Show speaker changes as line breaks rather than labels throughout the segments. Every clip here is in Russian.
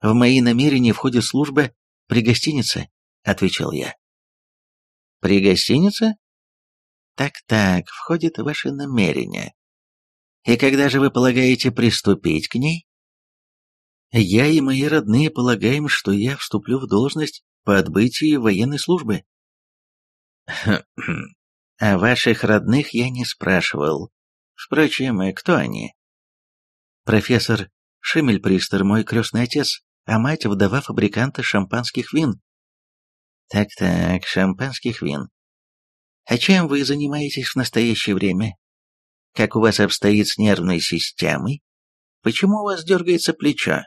В мои намерения входит служба при гостинице, отвечал я. При гостинице? Так-так, входит ваше намерение. И когда же вы полагаете приступить к ней? Я и мои родные полагаем, что я вступлю в должность по отбытии военной службы. О ваших родных я не спрашивал. Впрочем, кто они? Профессор Шиммельпристер, мой крестный отец, а мать вдова фабриканта шампанских вин. Так-так, шампанских вин. А чем вы занимаетесь в настоящее время? Как у вас обстоит с нервной системой? Почему у вас дергается плечо?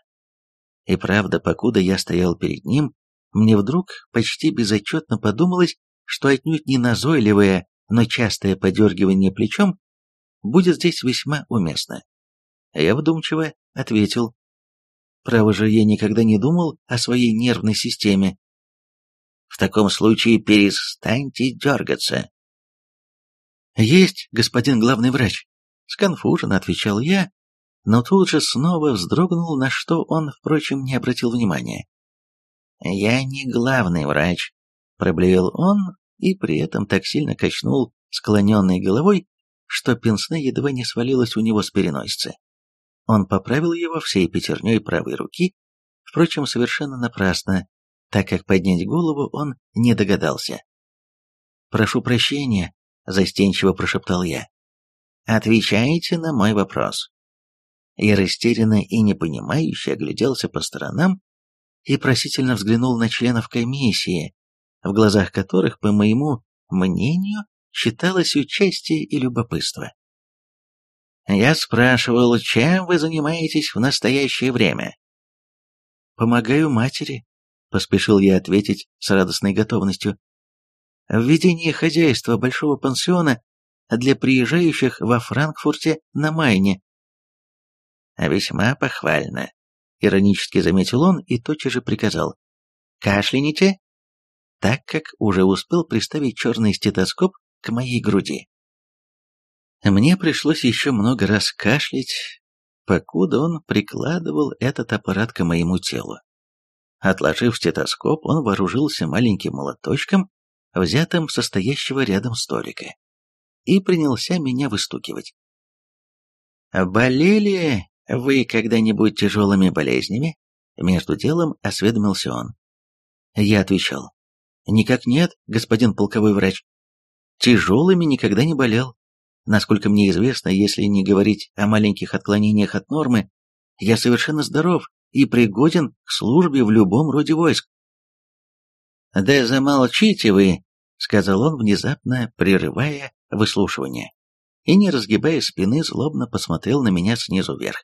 И правда, покуда я стоял перед ним, мне вдруг почти безотчетно подумалось, что отнюдь не назойливое, но частое подергивание плечом будет здесь весьма уместно. Я вдумчиво ответил. Право же, я никогда не думал о своей нервной системе. В таком случае перестаньте дергаться. Есть, господин главный врач. Сконфуженно отвечал я, но тут же снова вздрогнул, на что он, впрочем, не обратил внимания. «Я не главный врач», — проблеял он и при этом так сильно качнул склоненной головой, что пенсне едва не свалилось у него с переносицы. Он поправил его всей пятерней правой руки, впрочем, совершенно напрасно, так как поднять голову он не догадался. «Прошу прощения», — застенчиво прошептал я. «Отвечаете на мой вопрос». Я растерянно и непонимающе огляделся по сторонам и просительно взглянул на членов комиссии, в глазах которых, по моему мнению, читалось участие и любопытство. Я спрашивал, чем вы занимаетесь в настоящее время? Помогаю матери, поспешил я ответить с радостной готовностью. В ведении хозяйства большого пансиона для приезжающих во Франкфурте на Майне. Весьма похвально, иронически заметил он и тотчас же приказал. Кашляните? Так как уже успел приставить черный стетоскоп к моей груди. Мне пришлось еще много раз кашлять, покуда он прикладывал этот аппарат к моему телу. Отложив стетоскоп, он вооружился маленьким молоточком, взятым со рядом столика, и принялся меня выстукивать. «Болели вы когда-нибудь тяжелыми болезнями?» Между делом осведомился он. Я отвечал. «Никак нет, господин полковой врач. Тяжелыми никогда не болел. Насколько мне известно, если не говорить о маленьких отклонениях от нормы, я совершенно здоров и пригоден к службе в любом роде войск. «Да замолчите вы», — сказал он, внезапно прерывая выслушивание, и, не разгибая спины, злобно посмотрел на меня снизу вверх.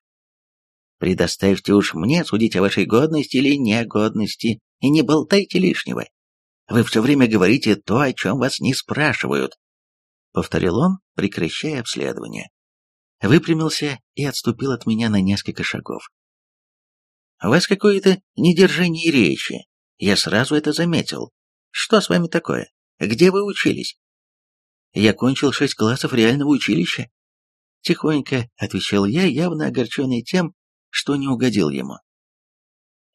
«Предоставьте уж мне судить о вашей годности или негодности, и не болтайте лишнего. Вы все время говорите то, о чем вас не спрашивают повторил он, прекращая обследование. Выпрямился и отступил от меня на несколько шагов. «У вас какое-то недержание речи. Я сразу это заметил. Что с вами такое? Где вы учились?» «Я кончил шесть классов реального училища». Тихонько отвечал я, явно огорченный тем, что не угодил ему.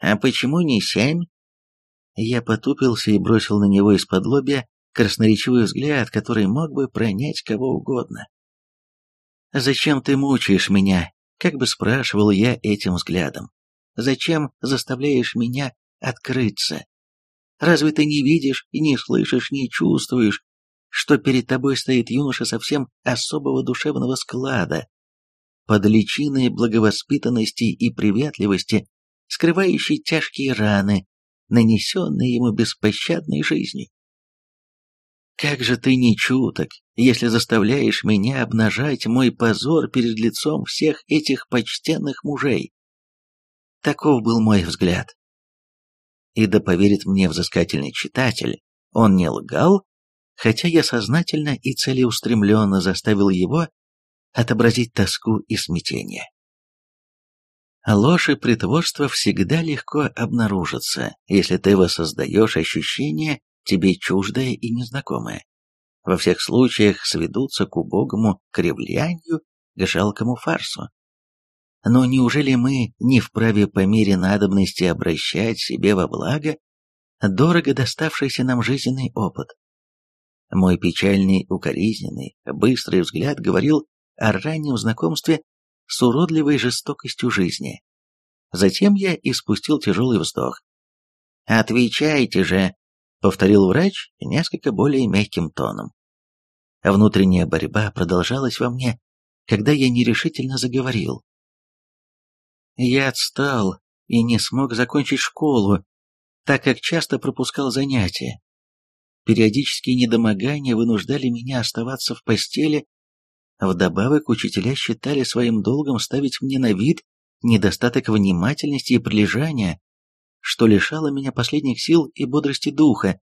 «А почему не семь?» Я потупился и бросил на него из-под лобья красноречивый взгляд, который мог бы пронять кого угодно. «Зачем ты мучаешь меня?» — как бы спрашивал я этим взглядом. «Зачем заставляешь меня открыться? Разве ты не видишь и не слышишь, не чувствуешь, что перед тобой стоит юноша совсем особого душевного склада, под личиной благовоспитанности и приветливости, скрывающий тяжкие раны, нанесенные ему беспощадной жизнью? Как же ты не чуток, если заставляешь меня обнажать мой позор перед лицом всех этих почтенных мужей. Таков был мой взгляд. И да поверит мне взыскательный читатель, он не лгал, хотя я сознательно и целеустремленно заставил его отобразить тоску и смятение. Ложь и притворство всегда легко обнаружатся, если ты воссоздаешь ощущение тебе чуждое и незнакомое. Во всех случаях сведутся к убогому кривлянию, к жалкому фарсу. Но неужели мы не вправе по мере надобности обращать себе во благо дорого доставшийся нам жизненный опыт? Мой печальный, укоризненный, быстрый взгляд говорил о раннем знакомстве с уродливой жестокостью жизни. Затем я испустил тяжелый вздох. «Отвечайте же!» — повторил врач несколько более мягким тоном. Внутренняя борьба продолжалась во мне, когда я нерешительно заговорил. Я отстал и не смог закончить школу, так как часто пропускал занятия. Периодические недомогания вынуждали меня оставаться в постели, вдобавок учителя считали своим долгом ставить мне на вид недостаток внимательности и прилежания, что лишало меня последних сил и бодрости духа,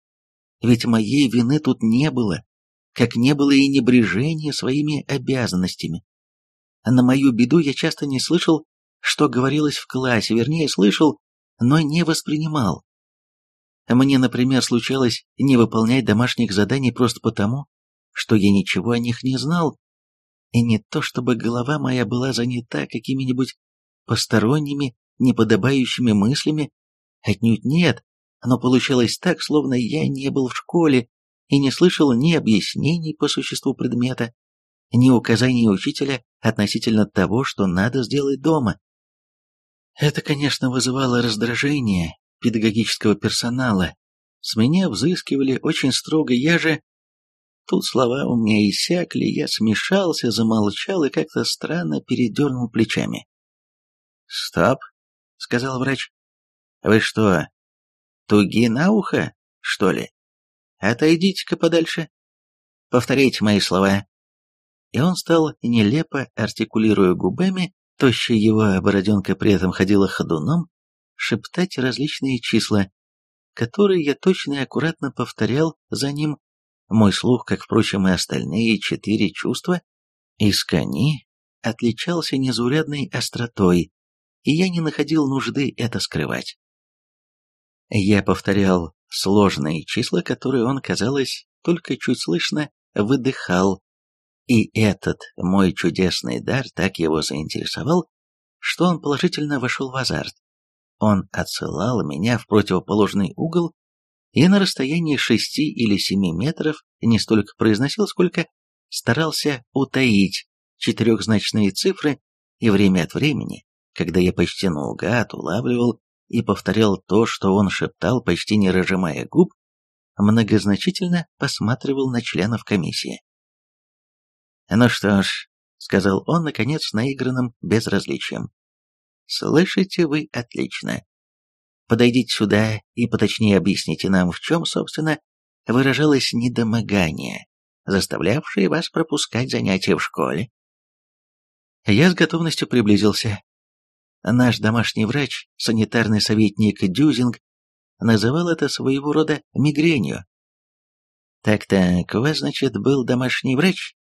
ведь моей вины тут не было, как не было и небрежения своими обязанностями. На мою беду я часто не слышал, что говорилось в классе, вернее, слышал, но не воспринимал. Мне, например, случалось не выполнять домашних заданий просто потому, что я ничего о них не знал, и не то чтобы голова моя была занята какими-нибудь посторонними, неподобающими мыслями, отнюдь нет, но получалось так, словно я не был в школе и не слышал ни объяснений по существу предмета, ни указаний учителя относительно того, что надо сделать дома. Это, конечно, вызывало раздражение педагогического персонала. С меня взыскивали очень строго, я же... Тут слова у меня иссякли, я смешался, замолчал и как-то странно передернул плечами. «Стоп», — сказал врач. «Вы что, туги на ухо, что ли? Отойдите-ка подальше. Повторяйте мои слова». И он стал, нелепо артикулируя губами, тощая его бороденка при этом ходила ходуном, шептать различные числа, которые я точно и аккуратно повторял за ним. Мой слух, как, впрочем, и остальные четыре чувства, искони, отличался незаурядной остротой, и я не находил нужды это скрывать. Я повторял сложные числа, которые он, казалось, только чуть слышно выдыхал, и этот мой чудесный дар так его заинтересовал, что он положительно вошел в азарт. Он отсылал меня в противоположный угол и на расстоянии шести или семи метров не столько произносил, сколько старался утаить четырехзначные цифры, и время от времени, когда я почти наугад улавливал и повторял то, что он шептал, почти не разжимая губ, многозначительно посматривал на членов комиссии. «Ну что ж», — сказал он, наконец, наигранным безразличием, Слышите вы отлично. Подойдите сюда и поточнее объясните нам, в чем, собственно, выражалось недомогание, заставлявшее вас пропускать занятия в школе. Я с готовностью приблизился. Наш домашний врач, санитарный советник Дюзинг, называл это своего рода мигренью. Так-так, у значит, был домашний врач?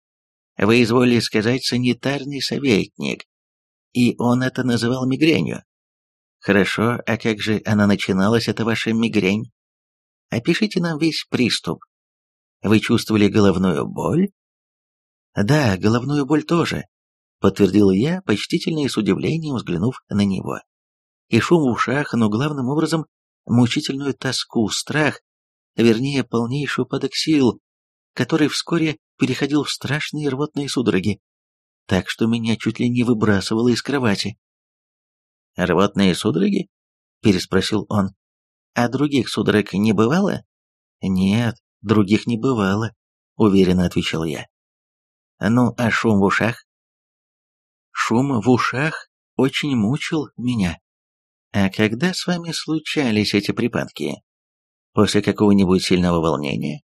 Вы изволили сказать санитарный советник и он это называл мигренью. Хорошо, а как же она начиналась, эта ваша мигрень? Опишите нам весь приступ. Вы чувствовали головную боль? Да, головную боль тоже, подтвердил я, почтительно и с удивлением взглянув на него. И шум в ушах, но главным образом мучительную тоску, страх, вернее, полнейший упадок сил, который вскоре переходил в страшные рвотные судороги так что меня чуть ли не выбрасывало из кровати. «Рвотные судороги?» — переспросил он. «А других судорог не бывало?» «Нет, других не бывало», — уверенно отвечал я. «Ну, а шум в ушах?» «Шум в ушах очень мучил меня. А когда с вами случались эти припадки? После какого-нибудь сильного волнения?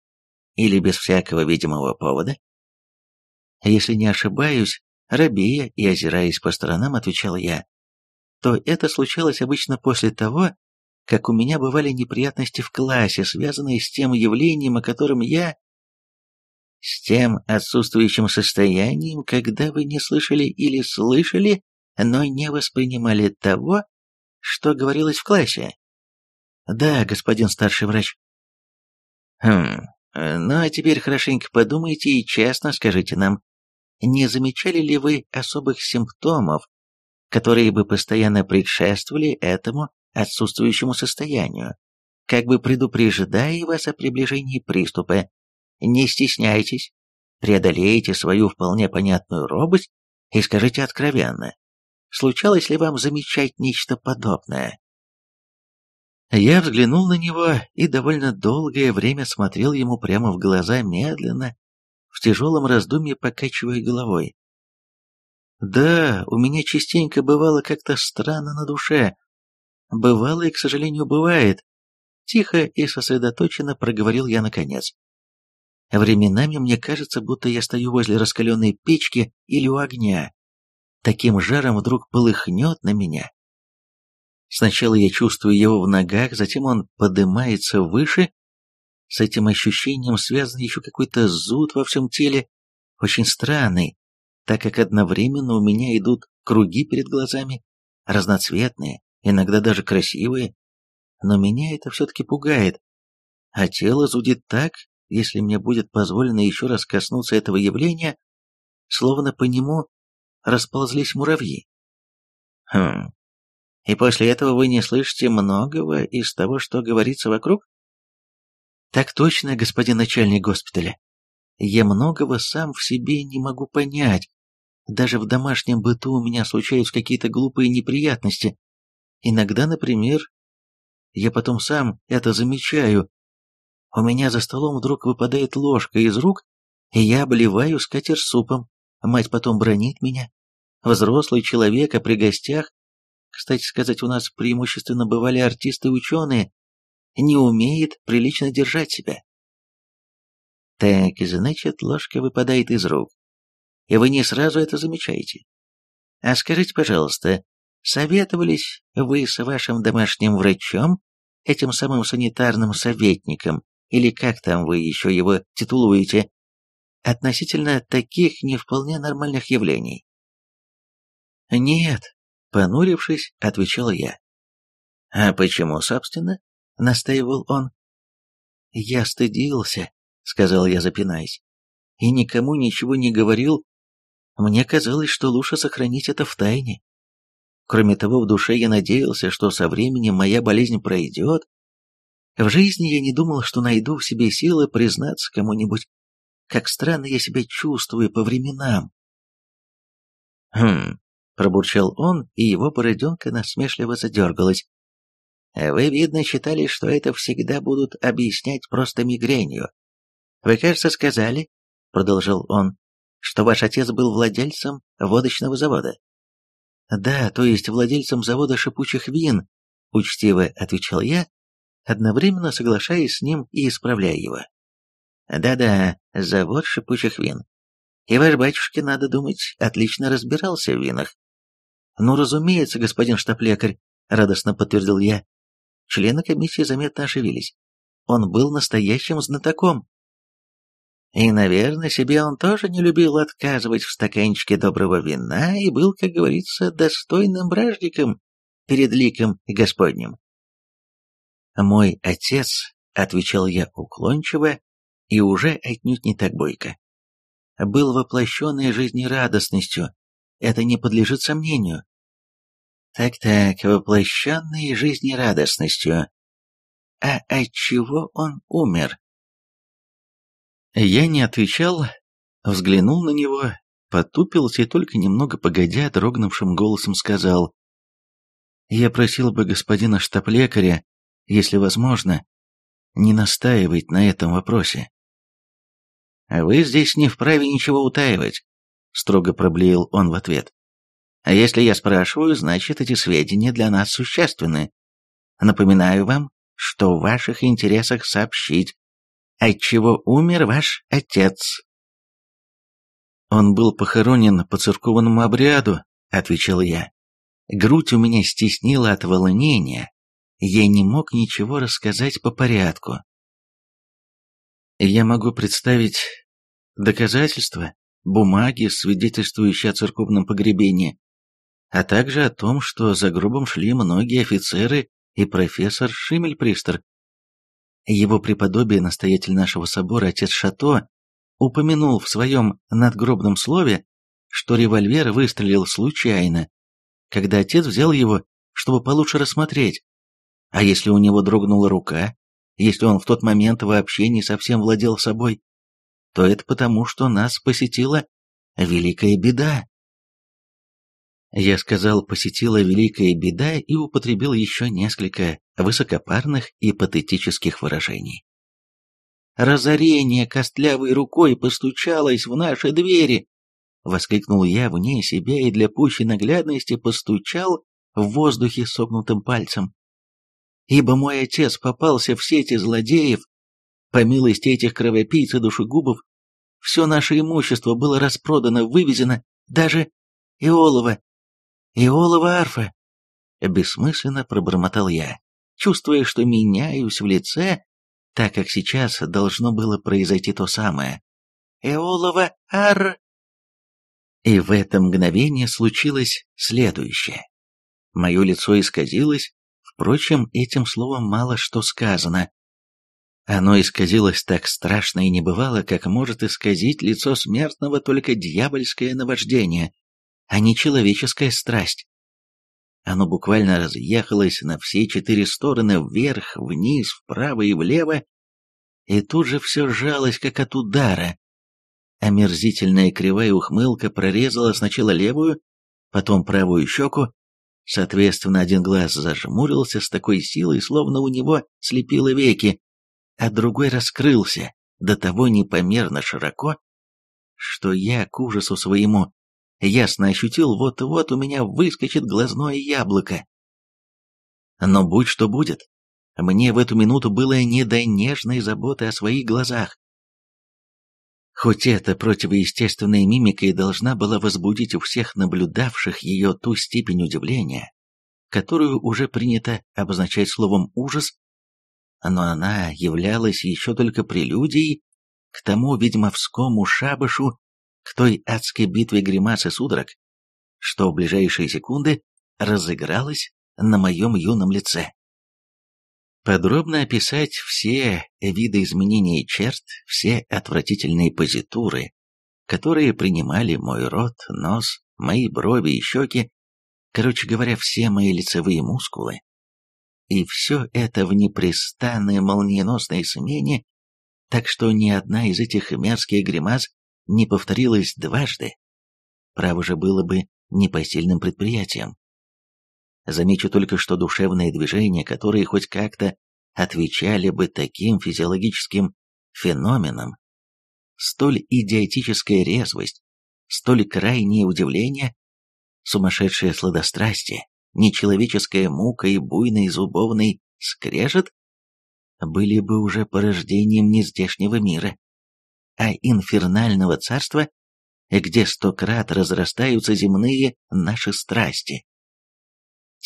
Или без всякого видимого повода?» Если не ошибаюсь, Робея и озираясь по сторонам, отвечал я, то это случалось обычно после того, как у меня бывали неприятности в классе, связанные с тем явлением, о котором я... С тем отсутствующим состоянием, когда вы не слышали или слышали, но не воспринимали того, что говорилось в классе. Да, господин старший врач. Хм, ну а теперь хорошенько подумайте и честно скажите нам, не замечали ли вы особых симптомов, которые бы постоянно предшествовали этому отсутствующему состоянию, как бы предупреждая вас о приближении приступа. Не стесняйтесь, преодолейте свою вполне понятную робость и скажите откровенно, случалось ли вам замечать нечто подобное? Я взглянул на него и довольно долгое время смотрел ему прямо в глаза медленно, в тяжелом раздумье покачивая головой. Да, у меня частенько бывало как-то странно на душе. Бывало и, к сожалению, бывает. Тихо и сосредоточенно проговорил я наконец. Временами мне кажется, будто я стою возле раскаленной печки или у огня. Таким жаром вдруг полыхнет на меня. Сначала я чувствую его в ногах, затем он поднимается выше. С этим ощущением связан еще какой-то зуд во всем теле, очень странный, так как одновременно у меня идут круги перед глазами, разноцветные, иногда даже красивые, но меня это все-таки пугает, а тело зудит так, если мне будет позволено еще раз коснуться этого явления, словно по нему расползлись муравьи. Хм. И после этого вы не слышите многого из того, что говорится вокруг? Так точно, господин начальник госпиталя. Я многого сам в себе не могу понять. Даже в домашнем быту у меня случаются какие-то глупые неприятности. Иногда, например, я потом сам это замечаю, у меня за столом вдруг выпадает ложка из рук, и я обливаю скатерть супом. Мать потом бронит меня. Взрослый человек, а при гостях, кстати сказать, у нас преимущественно бывали артисты и ученые, не умеет прилично держать себя. Так, значит, ложка выпадает из рук. И вы не сразу это замечаете. А скажите, пожалуйста, советовались вы с вашим домашним врачом, этим самым санитарным советником, или как там вы еще его титулуете, относительно таких не вполне нормальных явлений? Нет, понурившись, отвечал я. А почему, собственно? Настаивал он. Я стыдился, сказал я, запинаясь, и никому ничего не говорил. Мне казалось, что лучше сохранить это в тайне. Кроме того, в душе я надеялся, что со временем моя болезнь пройдет, в жизни я не думал, что найду в себе силы признаться кому-нибудь, как странно я себя чувствую по временам. «Хм», — пробурчал он, и его бороденка насмешливо задергалась. «Вы, видно, считали, что это всегда будут объяснять просто мигренью. Вы, кажется, сказали, — продолжал он, — что ваш отец был владельцем водочного завода». «Да, то есть владельцем завода шипучих вин», — учтиво отвечал я, одновременно соглашаясь с ним и исправляя его. «Да-да, завод шипучих вин. И ваш батюшка, надо думать, отлично разбирался в винах». «Ну, разумеется, господин штаб-лекарь», — радостно подтвердил я. Члены комиссии заметно оживились. Он был настоящим знатоком. И, наверное, себе он тоже не любил отказывать в стаканчике доброго вина и был, как говорится, достойным бражником перед ликом Господним. «Мой отец», — отвечал я уклончиво и уже отнюдь не так бойко, был воплощенной жизнерадостностью, это не подлежит сомнению. Так-так, воплощенной жизнерадостностью. А от чего он умер? Я не отвечал, взглянул на него, потупился и только немного погодя дрогнувшим голосом сказал. «Я просил бы господина штаб-лекаря если возможно, не настаивать на этом вопросе. «А вы здесь не вправе ничего утаивать», — строго проблеял он в ответ. «А если я спрашиваю, значит, эти сведения для нас существенны. Напоминаю вам, что в ваших интересах сообщить, отчего умер ваш отец». «Он был похоронен по церковному обряду», — отвечал я. Грудь у меня стеснила от волнения, я не мог ничего рассказать по порядку. Я могу представить доказательства, бумаги, свидетельствующие о церковном погребении, а также о том, что за гробом шли многие офицеры и профессор Шимельпристер. Его преподобие, настоятель нашего собора, отец Шато, упомянул в своем надгробном слове, что револьвер выстрелил случайно, когда отец взял его, чтобы получше рассмотреть. А если у него дрогнула рука, если он в тот момент вообще не совсем владел собой, то это потому, что нас посетила великая беда. Я сказал «посетила великая беда» и употребил еще несколько высокопарных и патетических выражений. «Разорение костлявой рукой постучалось в наши двери!» — воскликнул я вне себя и для пущей наглядности постучал в воздухе согнутым пальцем. «Ибо мой отец попался в сети злодеев, по милости этих кровопийц и душегубов, все наше имущество было распродано, вывезено, даже Иолова, Иолова арфа!» Бессмысленно пробормотал я, чувствуя, что меняюсь в лице, так как сейчас должно было произойти то самое. «Иолова ар...» И в это мгновение случилось следующее. Мое лицо исказилось, впрочем, этим словом мало что сказано. Оно исказилось так страшно и небывало, как может исказить лицо смертного только дьявольское наваждение а не человеческая страсть. Оно буквально разъехалось на все четыре стороны, вверх, вниз, вправо и влево, и тут же все сжалось, как от удара. Омерзительная кривая ухмылка прорезала сначала левую, потом правую щеку, соответственно, один глаз зажмурился с такой силой, словно у него слепило веки, а другой раскрылся до того непомерно широко, что я к ужасу своему ясно ощутил, вот-вот у меня выскочит глазное яблоко. Но будь что будет, мне в эту минуту было не до нежной заботы о своих глазах. Хоть эта противоестественная мимика и должна была возбудить у всех наблюдавших ее ту степень удивления, которую уже принято обозначать словом «ужас», но она являлась еще только прелюдией к тому ведьмовскому шабашу, к той адской битве гримас и судорог, что в ближайшие секунды разыгралось на моем юном лице. Подробно описать все виды изменения черт, все отвратительные позитуры, которые принимали мой рот, нос, мои брови и щеки, короче говоря, все мои лицевые мускулы. И все это в непрестанной молниеносной смене, так что ни одна из этих мерзких гримас не повторилось дважды, право же было бы непосильным предприятием. Замечу только, что душевные движения, которые хоть как-то отвечали бы таким физиологическим феноменам, столь идиотическая резвость, столь крайнее удивление, сумасшедшее сладострастие, нечеловеческая мука и буйный зубовный скрежет были бы уже порождением нездешнего мира а инфернального царства, где стократ разрастаются земные наши страсти.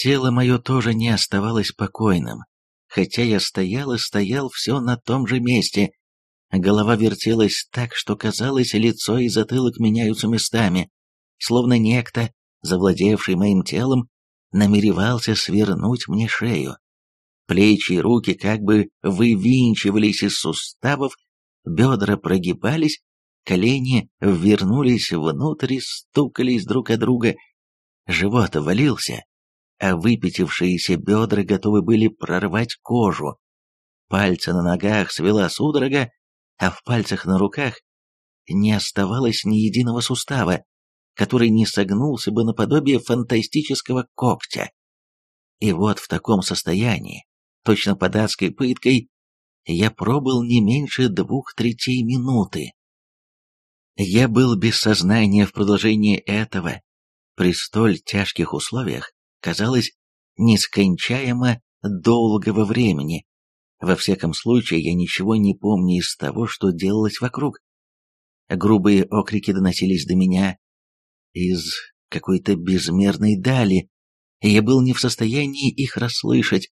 Тело мое тоже не оставалось покойным, хотя я стоял и стоял все на том же месте. Голова вертелась так, что казалось, лицо и затылок меняются местами, словно некто, завладевший моим телом, намеревался свернуть мне шею. Плечи и руки как бы вывинчивались из суставов бедра прогибались, колени вернулись внутрь, стукались друг о друга, живот валился, а выпятившиеся бедра готовы были прорвать кожу. Пальцы на ногах свела судорога, а в пальцах на руках не оставалось ни единого сустава, который не согнулся бы наподобие фантастического когтя. И вот в таком состоянии, точно под адской пыткой, я пробыл не меньше двух третей минуты. Я был без сознания в продолжении этого, при столь тяжких условиях, казалось, нескончаемо долгого времени. Во всяком случае, я ничего не помню из того, что делалось вокруг. Грубые окрики доносились до меня из какой-то безмерной дали, и я был не в состоянии их расслышать,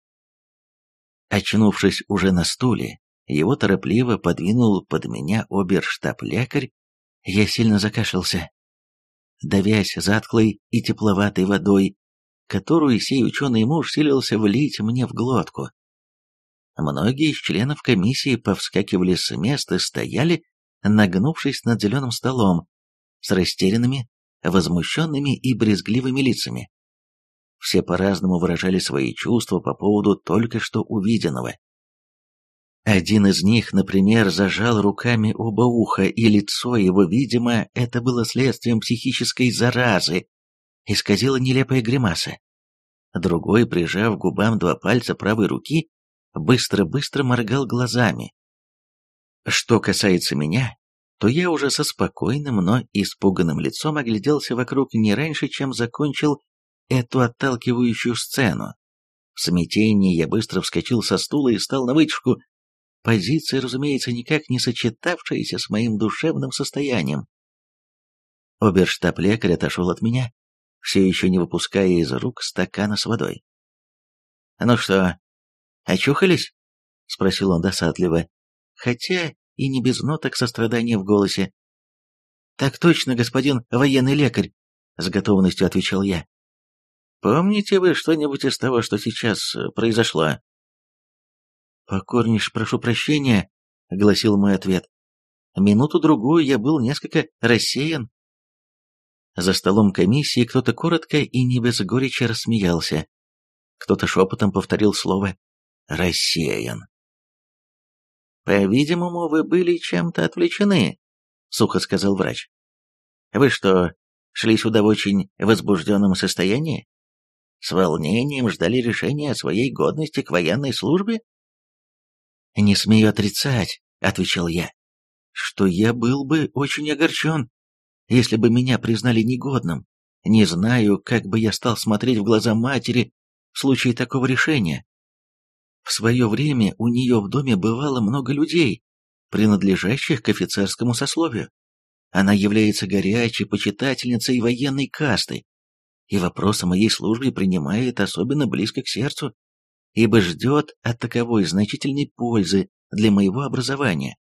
Очнувшись уже на стуле, его торопливо подвинул под меня оберштаб-лекарь, я сильно закашлялся. Давясь затклой и тепловатой водой, которую сей ученый муж силился влить мне в глотку. Многие из членов комиссии повскакивали с места стояли, нагнувшись над зеленым столом, с растерянными, возмущенными и брезгливыми лицами. Все по-разному выражали свои чувства по поводу только что увиденного. Один из них, например, зажал руками оба уха, и лицо его, видимо, это было следствием психической заразы, исказило нелепая гримаса. Другой, прижав губам два пальца правой руки, быстро-быстро моргал глазами. Что касается меня, то я уже со спокойным, но испуганным лицом огляделся вокруг не раньше, чем закончил эту отталкивающую сцену. В смятении я быстро вскочил со стула и стал на вытяжку, позиция, разумеется, никак не сочетавшаяся с моим душевным состоянием. Оберштаб-лекарь отошел от меня, все еще не выпуская из рук стакана с водой. «Ну что, очухались?» — спросил он досадливо, хотя и не без ноток сострадания в голосе. «Так точно, господин военный лекарь», — с готовностью отвечал я. «Помните вы что-нибудь из того, что сейчас э, произошло?» «Покорнейше прошу прощения», — гласил мой ответ. Минуту-другую я был несколько рассеян. За столом комиссии кто-то коротко и не без горечи рассмеялся. Кто-то шепотом повторил слово «рассеян». «По-видимому, вы были чем-то отвлечены», — сухо сказал врач. «Вы что, шли сюда в очень возбужденном состоянии? С волнением ждали решения о своей годности к военной службе?» «Не смею отрицать», — отвечал я, — «что я был бы очень огорчен, если бы меня признали негодным. Не знаю, как бы я стал смотреть в глаза матери в случае такого решения. В свое время у нее в доме бывало много людей, принадлежащих к офицерскому сословию. Она является горячей почитательницей военной касты, и вопрос о моей службе принимает особенно близко к сердцу, ибо ждет от таковой значительной пользы для моего образования.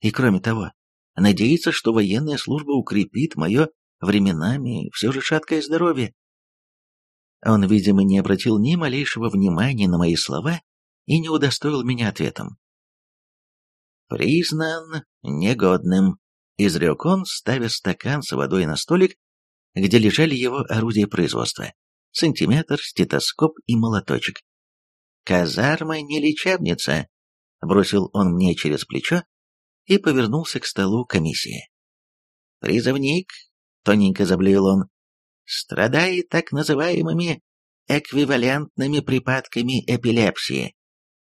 И кроме того, надеется, что военная служба укрепит мое временами все же шаткое здоровье. Он, видимо, не обратил ни малейшего внимания на мои слова и не удостоил меня ответом. «Признан негодным», — изрек он, ставя стакан с водой на столик, где лежали его орудия производства, сантиметр, стетоскоп и молоточек. «Казарма не лечебница», — бросил он мне через плечо и повернулся к столу комиссии. «Призывник», — тоненько заблеял он, — «страдает так называемыми эквивалентными припадками эпилепсии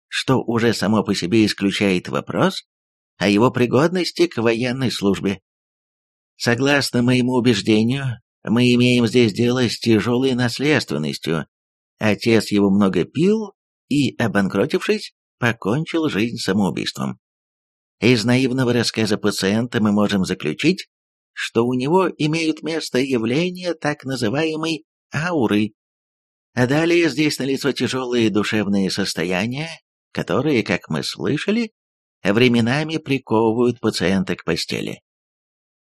что уже само по себе исключает вопрос о его пригодности к военной службе. Согласно моему убеждению, мы имеем здесь дело с тяжелой наследственностью. Отец его много пил и, обанкротившись, покончил жизнь самоубийством. Из наивного рассказа пациента мы можем заключить, что у него имеют место явления так называемой ауры. А далее здесь налицо тяжелые душевные состояния, которые, как мы слышали, временами приковывают пациента к постели.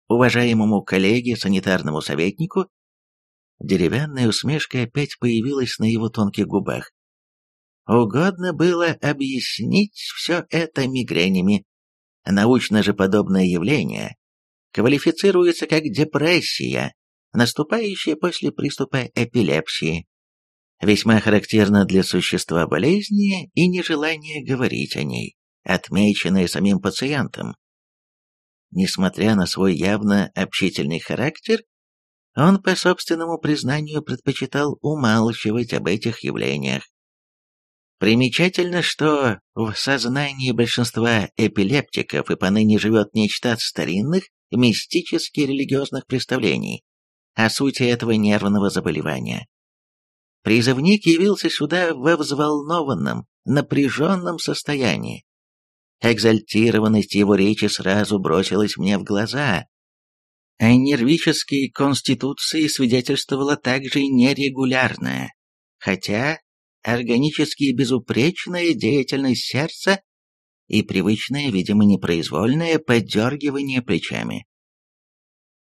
Уважаемому коллеге, санитарному советнику, деревянная усмешка опять появилась на его тонких губах. Угодно было объяснить все это мигренями. Научно же подобное явление квалифицируется как депрессия, наступающая после приступа эпилепсии весьма характерно для существа болезни и нежелание говорить о ней, отмеченное самим пациентом. Несмотря на свой явно общительный характер, он по собственному признанию предпочитал умалчивать об этих явлениях. Примечательно, что в сознании большинства эпилептиков и поныне живет нечто от старинных мистически-религиозных представлений о сути этого нервного заболевания. Призывник явился сюда во взволнованном, напряженном состоянии. Экзальтированность его речи сразу бросилась мне в глаза. О нервической конституции свидетельствовала также нерегулярная, хотя органически безупречная деятельность сердца и привычное, видимо, непроизвольное подергивание плечами.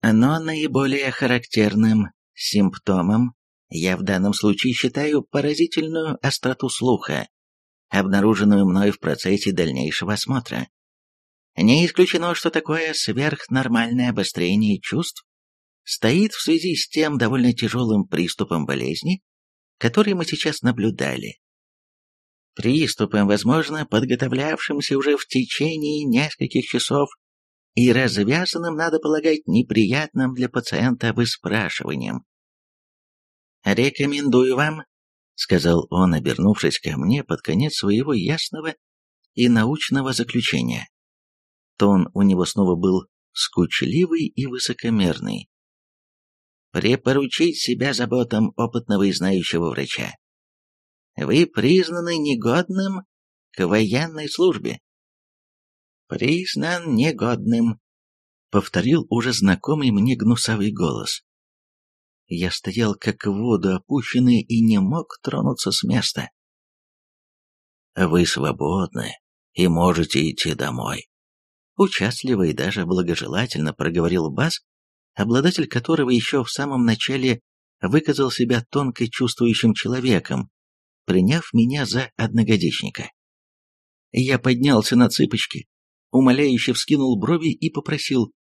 Но наиболее характерным симптомом я в данном случае считаю поразительную остроту слуха, обнаруженную мной в процессе дальнейшего осмотра. Не исключено, что такое сверхнормальное обострение чувств стоит в связи с тем довольно тяжелым приступом болезни, который мы сейчас наблюдали. Приступом, возможно, подготовлявшимся уже в течение нескольких часов и развязанным, надо полагать, неприятным для пациента выспрашиванием. «Рекомендую вам», — сказал он, обернувшись ко мне под конец своего ясного и научного заключения. Тон у него снова был скучливый и высокомерный. «Препоручить себя заботам опытного и знающего врача. Вы признаны негодным к военной службе. «Признан негодным», — повторил уже знакомый мне гнусавый голос. Я стоял как в воду опущенный и не мог тронуться с места. «Вы свободны и можете идти домой», — участливо и даже благожелательно проговорил Бас, обладатель которого еще в самом начале выказал себя тонко чувствующим человеком, приняв меня за одногодичника. Я поднялся на цыпочки, умоляюще вскинул брови и попросил.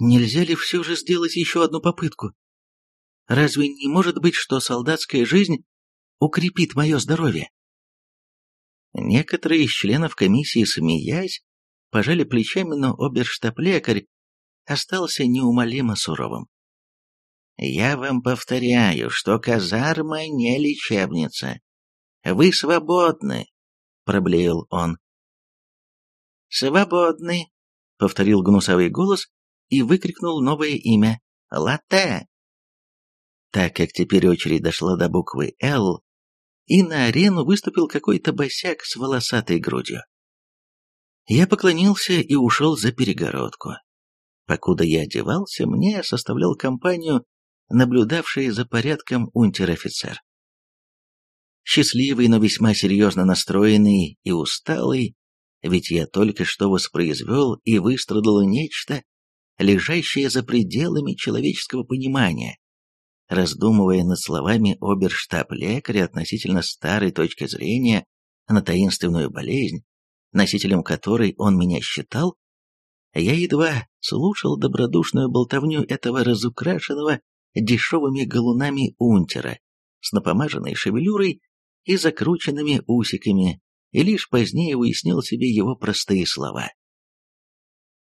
«Нельзя ли все же сделать еще одну попытку? Разве не может быть, что солдатская жизнь укрепит мое здоровье?» Некоторые из членов комиссии, смеясь, пожали плечами, но оберштаб-лекарь остался неумолимо суровым. «Я вам повторяю, что казарма не лечебница. Вы свободны», — проблеял он. «Свободны», — повторил гнусовый голос и выкрикнул новое имя — «Латте». Так как теперь очередь дошла до буквы «Л», и на арену выступил какой-то босяк с волосатой грудью. Я поклонился и ушел за перегородку. Покуда я одевался, мне составлял компанию наблюдавший за порядком унтер-офицер. Счастливый, но весьма серьезно настроенный и усталый, ведь я только что воспроизвел и выстрадал нечто, лежащее за пределами человеческого понимания. Раздумывая над словами оберштаб-лекаря относительно старой точки зрения на таинственную болезнь, носителем которой он меня считал, я едва слушал добродушную болтовню этого разукрашенного дешевыми галунами унтера с напомаженной шевелюрой и закрученными усиками, и лишь позднее уяснил себе его простые слова.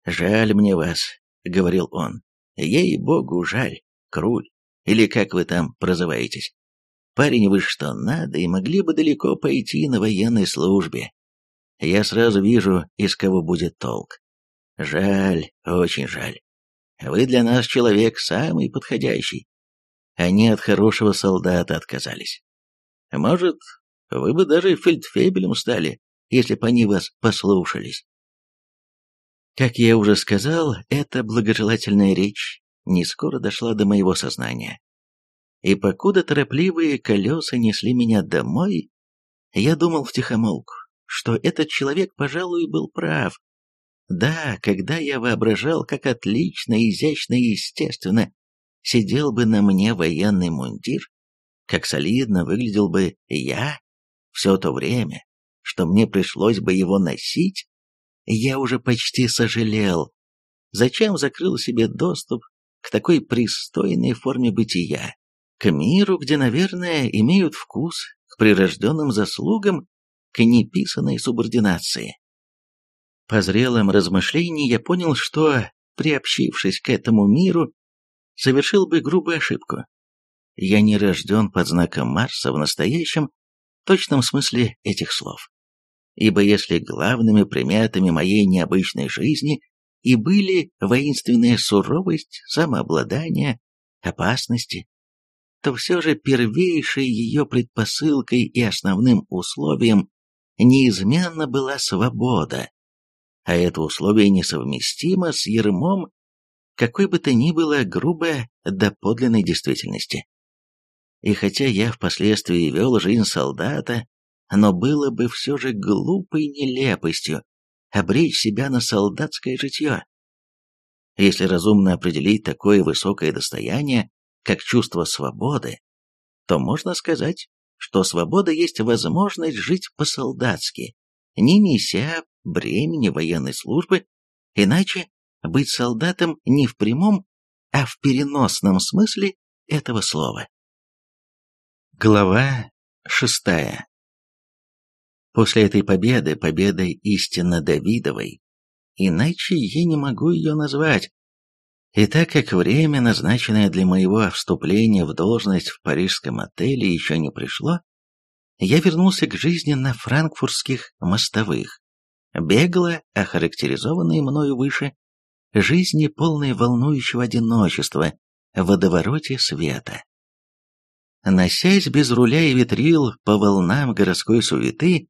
«Жаль мне вас», — говорил он, — «ей-богу, жаль, Круль, или как вы там прозываетесь. Парень вы что надо и могли бы далеко пойти на военной службе. Я сразу вижу, из кого будет толк. Жаль, очень жаль. Вы для нас человек самый подходящий. Они от хорошего солдата отказались. Может, вы бы даже фельдфебелем стали, если бы они вас послушались. Как я уже сказал, эта благожелательная речь не скоро дошла до моего сознания. И покуда торопливые колеса несли меня домой, я думал втихомолку, что этот человек, пожалуй, был прав. Да, когда я воображал, как отлично, изящно и естественно сидел бы на мне военный мундир, как солидно выглядел бы я все то время, что мне пришлось бы его носить, я уже почти сожалел, зачем закрыл себе доступ к такой пристойной форме бытия, к миру, где, наверное, имеют вкус к прирожденным заслугам, к неписанной субординации. По зрелым размышлениям я понял, что, приобщившись к этому миру, совершил бы грубую ошибку. Я не рожден под знаком Марса в настоящем, точном смысле этих слов. Ибо если главными приметами моей необычной жизни и были воинственная суровость, самообладание, опасности, то все же первейшей ее предпосылкой и основным условием неизменно была свобода, а это условие несовместимо с ермом какой бы то ни было грубой доподлинной действительности. И хотя я впоследствии вел жизнь солдата, но было бы все же глупой нелепостью обречь себя на солдатское житье. Если разумно определить такое высокое достояние, как чувство свободы, то можно сказать, что свобода есть возможность жить по-солдатски, не неся бремени военной службы, иначе быть солдатом не в прямом, а в переносном смысле этого слова. Глава шестая. После этой победы, победы истинно Давидовой, иначе я не могу ее назвать, и так как время, назначенное для моего вступления в должность в парижском отеле, еще не пришло, я вернулся к жизни на франкфуртских мостовых, бегло охарактеризованной мною выше, жизни полной волнующего одиночества в водовороте света. Носясь без руля и ветрил по волнам городской суеты,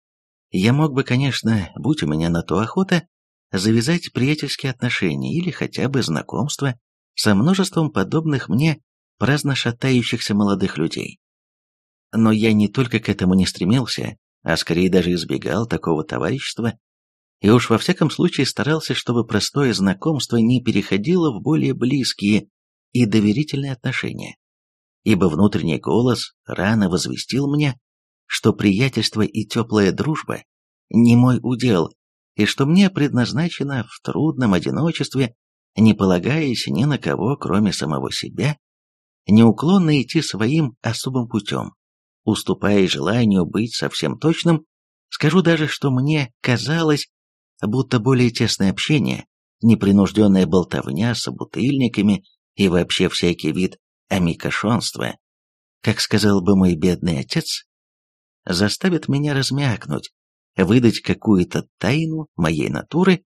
я мог бы, конечно, будь у меня на то охота, завязать приятельские отношения или хотя бы знакомство со множеством подобных мне праздно шатающихся молодых людей. Но я не только к этому не стремился, а скорее даже избегал такого товарищества, и уж во всяком случае старался, чтобы простое знакомство не переходило в более близкие и доверительные отношения. Ибо внутренний голос рано возвестил мне, что приятельство и теплая дружба не мой удел, и что мне предназначено в трудном одиночестве, не полагаясь ни на кого, кроме самого себя, неуклонно идти своим особым путем, уступая желанию быть совсем точным, скажу даже, что мне казалось, будто более тесное общение, непринужденная болтовня с собутыльниками и вообще всякий вид амикошонство, как сказал бы мой бедный отец, заставит меня размякнуть, выдать какую-то тайну моей натуры,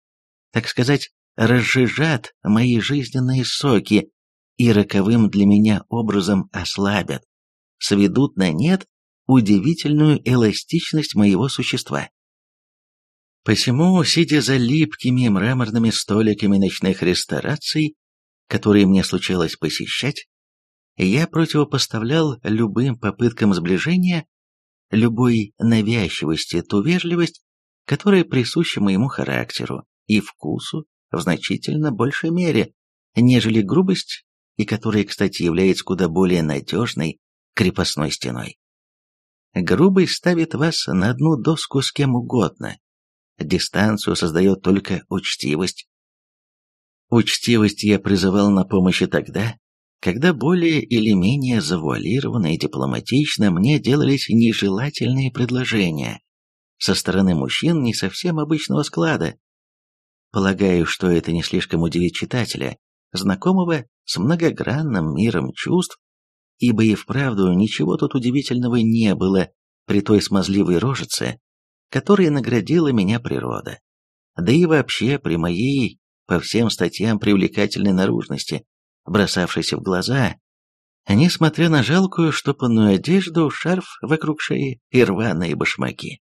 так сказать, разжижат мои жизненные соки и роковым для меня образом ослабят, сведут на нет удивительную эластичность моего существа. Посему, сидя за липкими мраморными столиками ночных рестораций, которые мне случалось посещать, я противопоставлял любым попыткам сближения, любой навязчивости ту вежливость, которая присуща моему характеру и вкусу в значительно большей мере, нежели грубость, и которая, кстати, является куда более надежной крепостной стеной. Грубость ставит вас на одну доску с кем угодно. Дистанцию создает только учтивость. Учтивость я призывал на помощь и тогда, когда более или менее завуалированно и дипломатично мне делались нежелательные предложения со стороны мужчин не совсем обычного склада. Полагаю, что это не слишком удивит читателя, знакомого с многогранным миром чувств, ибо и вправду ничего тут удивительного не было при той смазливой рожице, которой наградила меня природа. Да и вообще при моей, по всем статьям, привлекательной наружности, бросавшийся в глаза, несмотря на жалкую штопанную одежду, шарф вокруг шеи и рваные башмаки.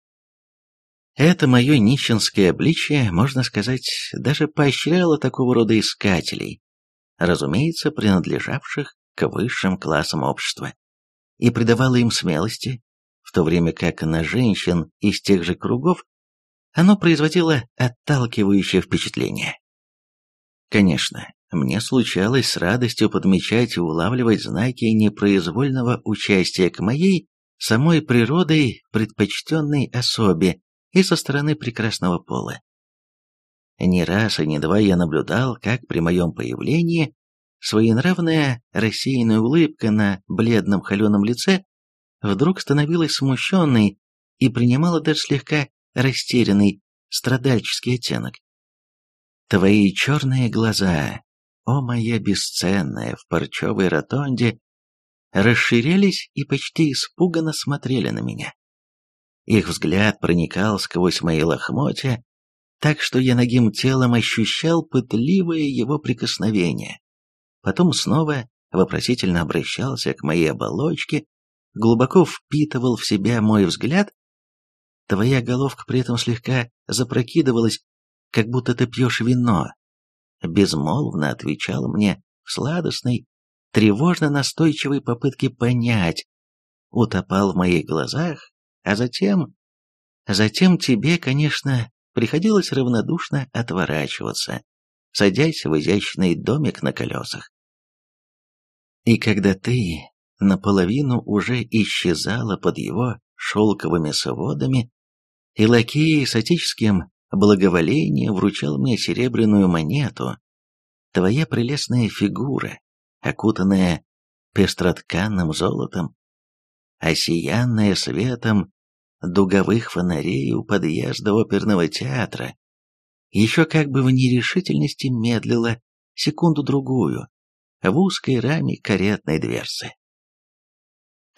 Это мое нищенское обличие, можно сказать, даже поощряло такого рода искателей, разумеется, принадлежавших к высшим классам общества, и придавало им смелости, в то время как на женщин из тех же кругов оно производило отталкивающее впечатление. Конечно, мне случалось с радостью подмечать и улавливать знаки непроизвольного участия к моей, самой природой предпочтенной особе и со стороны прекрасного пола. Не раз и не два я наблюдал, как при моем появлении своенравная рассеянная улыбка на бледном холеном лице вдруг становилась смущенной и принимала даже слегка растерянный страдальческий оттенок. Твои черные глаза, о моя бесценная, в парчевой ротонде, расширялись и почти испуганно смотрели на меня. Их взгляд проникал сквозь мои лохмотья, так что я ногим телом ощущал пытливое его прикосновение. Потом снова вопросительно обращался к моей оболочке, глубоко впитывал в себя мой взгляд. Твоя головка при этом слегка запрокидывалась как будто ты пьешь вино. Безмолвно отвечала мне в сладостной, тревожно настойчивой попытке понять. Утопал в моих глазах, а затем... Затем тебе, конечно, приходилось равнодушно отворачиваться, садясь в изящный домик на колесах. И когда ты наполовину уже исчезала под его шелковыми сводами, и лакеи с отеческим благоволение вручал мне серебряную монету. Твоя прелестная фигура, окутанная пестротканным золотом, осиянная светом дуговых фонарей у подъезда оперного театра, еще как бы в нерешительности медлила секунду-другую в узкой раме каретной дверцы.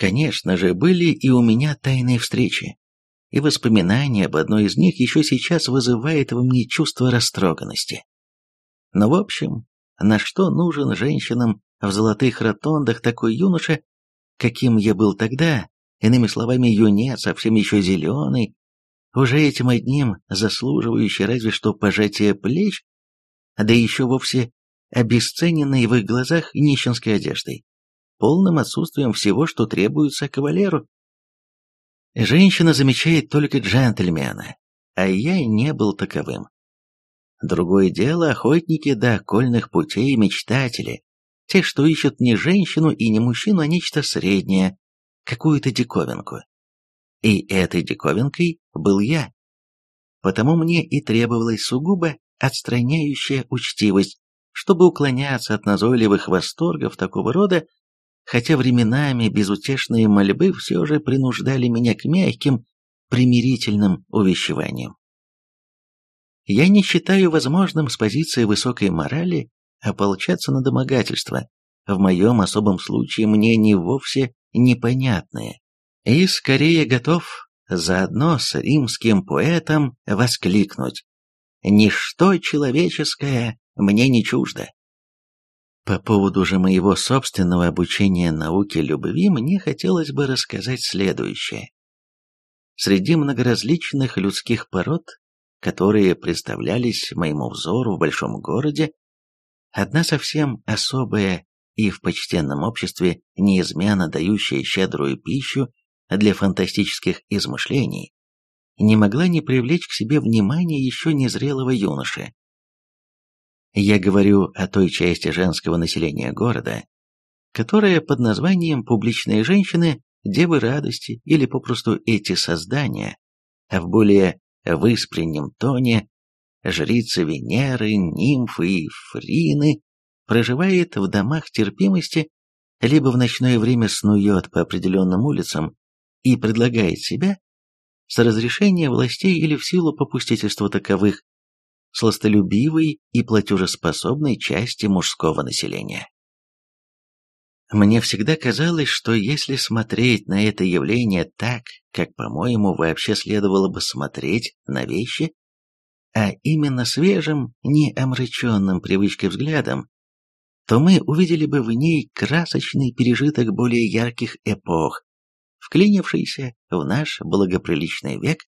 Конечно же, были и у меня тайные встречи, и воспоминание об одной из них еще сейчас вызывает во мне чувство растроганности. Но в общем, на что нужен женщинам в золотых ротондах такой юноша, каким я был тогда, иными словами, юнец, совсем еще зеленый, уже этим одним заслуживающий разве что пожатия плеч, да еще вовсе обесцененный в их глазах нищенской одеждой, полным отсутствием всего, что требуется кавалеру. Женщина замечает только джентльмена, а я не был таковым. Другое дело охотники до окольных путей и мечтатели, те, что ищут не женщину и не мужчину, а нечто среднее, какую-то диковинку. И этой диковинкой был я. Потому мне и требовалась сугубо отстраняющая учтивость, чтобы уклоняться от назойливых восторгов такого рода, хотя временами безутешные мольбы все же принуждали меня к мягким, примирительным увещеваниям. Я не считаю возможным с позиции высокой морали ополчаться на домогательство, в моем особом случае мне не вовсе непонятные, и скорее готов заодно с римским поэтом воскликнуть «Ничто человеческое мне не чуждо». По поводу же моего собственного обучения науке любви мне хотелось бы рассказать следующее. Среди многоразличных людских пород, которые представлялись моему взору в большом городе, одна совсем особая и в почтенном обществе неизменно дающая щедрую пищу для фантастических измышлений, не могла не привлечь к себе внимание еще незрелого юноши. Я говорю о той части женского населения города, которая под названием «публичные женщины», «девы радости» или попросту «эти создания», а в более выспреннем тоне «жрицы Венеры», «нимфы» и «фрины» проживает в домах терпимости, либо в ночное время снует по определенным улицам и предлагает себя с разрешения властей или в силу попустительства таковых сластолюбивой и платежеспособной части мужского населения. Мне всегда казалось, что если смотреть на это явление так, как, по-моему, вообще следовало бы смотреть на вещи, а именно свежим, не омраченным привычкой взглядом, то мы увидели бы в ней красочный пережиток более ярких эпох, вклинившийся в наш благоприличный век,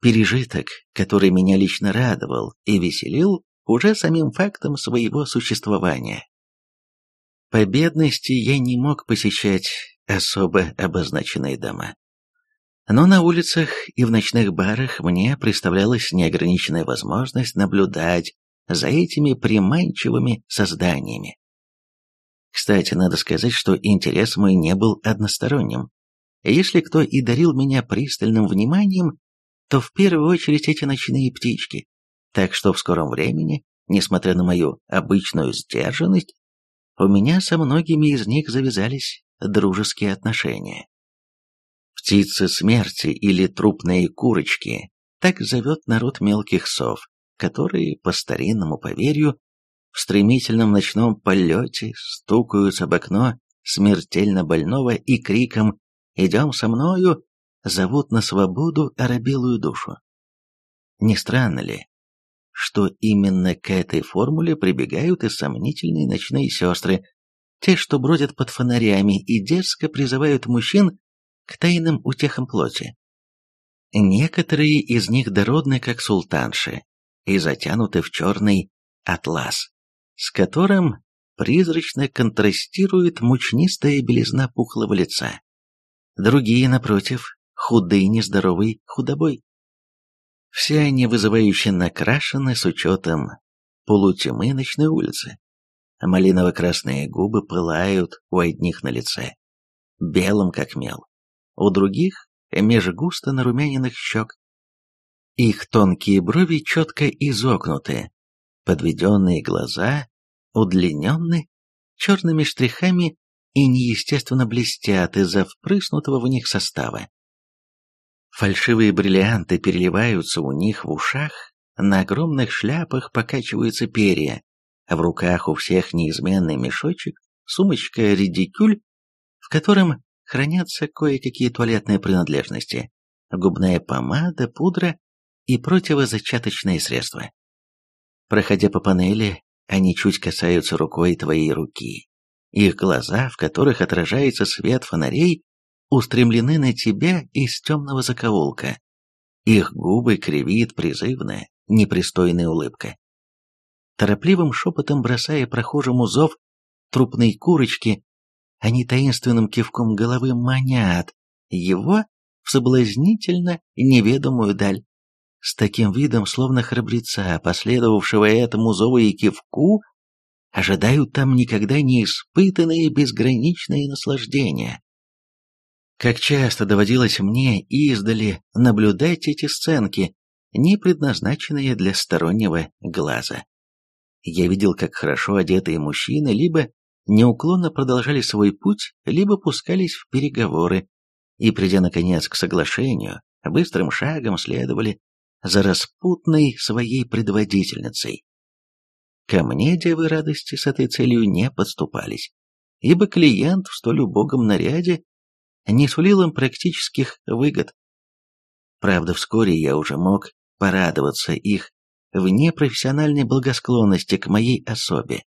пережиток, который меня лично радовал и веселил уже самим фактом своего существования. По бедности я не мог посещать особо обозначенные дома. Но на улицах и в ночных барах мне представлялась неограниченная возможность наблюдать за этими приманчивыми созданиями. Кстати, надо сказать, что интерес мой не был односторонним. Если кто и дарил меня пристальным вниманием, то в первую очередь эти ночные птички. Так что в скором времени, несмотря на мою обычную сдержанность, у меня со многими из них завязались дружеские отношения. Птицы смерти или трупные курочки, так зовет народ мелких сов, которые, по старинному поверью, в стремительном ночном полете стукаются об окно смертельно больного и криком «Идем со мною!» Зовут на свободу оробелую душу. Не странно ли, что именно к этой формуле прибегают и сомнительные ночные сестры, те, что бродят под фонарями и дерзко призывают мужчин к тайным утехам плоти. Некоторые из них дородны, как султанши, и затянуты в черный атлас с которым призрачно контрастирует мучнистая белизна пухлого лица. Другие, напротив, худые нездоровой худобой. Все они вызывающе накрашены с учетом полутемы ночной улицы. Малиново-красные губы пылают у одних на лице, белым как мел, у других меж густо нарумяненных щек. Их тонкие брови четко изогнуты, Подведенные глаза удлинены черными штрихами и неестественно блестят из-за впрыснутого в них состава. Фальшивые бриллианты переливаются у них в ушах, на огромных шляпах покачиваются перья, а в руках у всех неизменный мешочек, сумочка-редикюль, в котором хранятся кое-какие туалетные принадлежности, губная помада, пудра и противозачаточные средства. Проходя по панели, они чуть касаются рукой твоей руки. Их глаза, в которых отражается свет фонарей, устремлены на тебя из темного закоулка. Их губы кривит призывная, непристойная улыбка. Торопливым шепотом бросая прохожему зов трупной курочки, они таинственным кивком головы манят его в соблазнительно неведомую даль. С таким видом, словно храбреца, последовавшего этому зову и кивку, ожидают там никогда не испытанные безграничные наслаждения. Как часто доводилось мне издали наблюдать эти сценки, не предназначенные для стороннего глаза. Я видел, как хорошо одетые мужчины либо неуклонно продолжали свой путь, либо пускались в переговоры, и, придя наконец к соглашению, быстрым шагом следовали за распутной своей предводительницей. Ко мне девы радости с этой целью не подступались, ибо клиент в столь убогом наряде не сулил им практических выгод. Правда, вскоре я уже мог порадоваться их в непрофессиональной благосклонности к моей особе.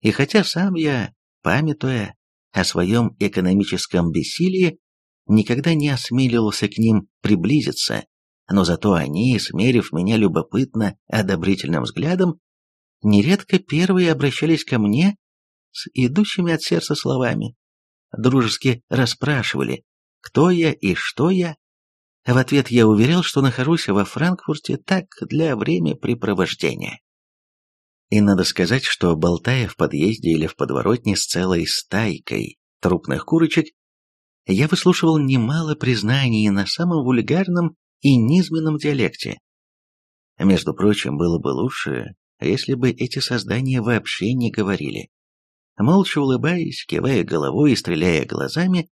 И хотя сам я, памятуя о своем экономическом бессилии, никогда не осмеливался к ним приблизиться, но зато они, смерив меня любопытно одобрительным взглядом, нередко первые обращались ко мне с идущими от сердца словами, дружески расспрашивали, кто я и что я. В ответ я уверял, что нахожусь во Франкфурте так для времяпрепровождения. И надо сказать, что, болтая в подъезде или в подворотне с целой стайкой трупных курочек, я выслушивал немало признаний на самом вульгарном и низменном диалекте. Между прочим, было бы лучше, если бы эти создания вообще не говорили. Молча улыбаясь, кивая головой и стреляя глазами,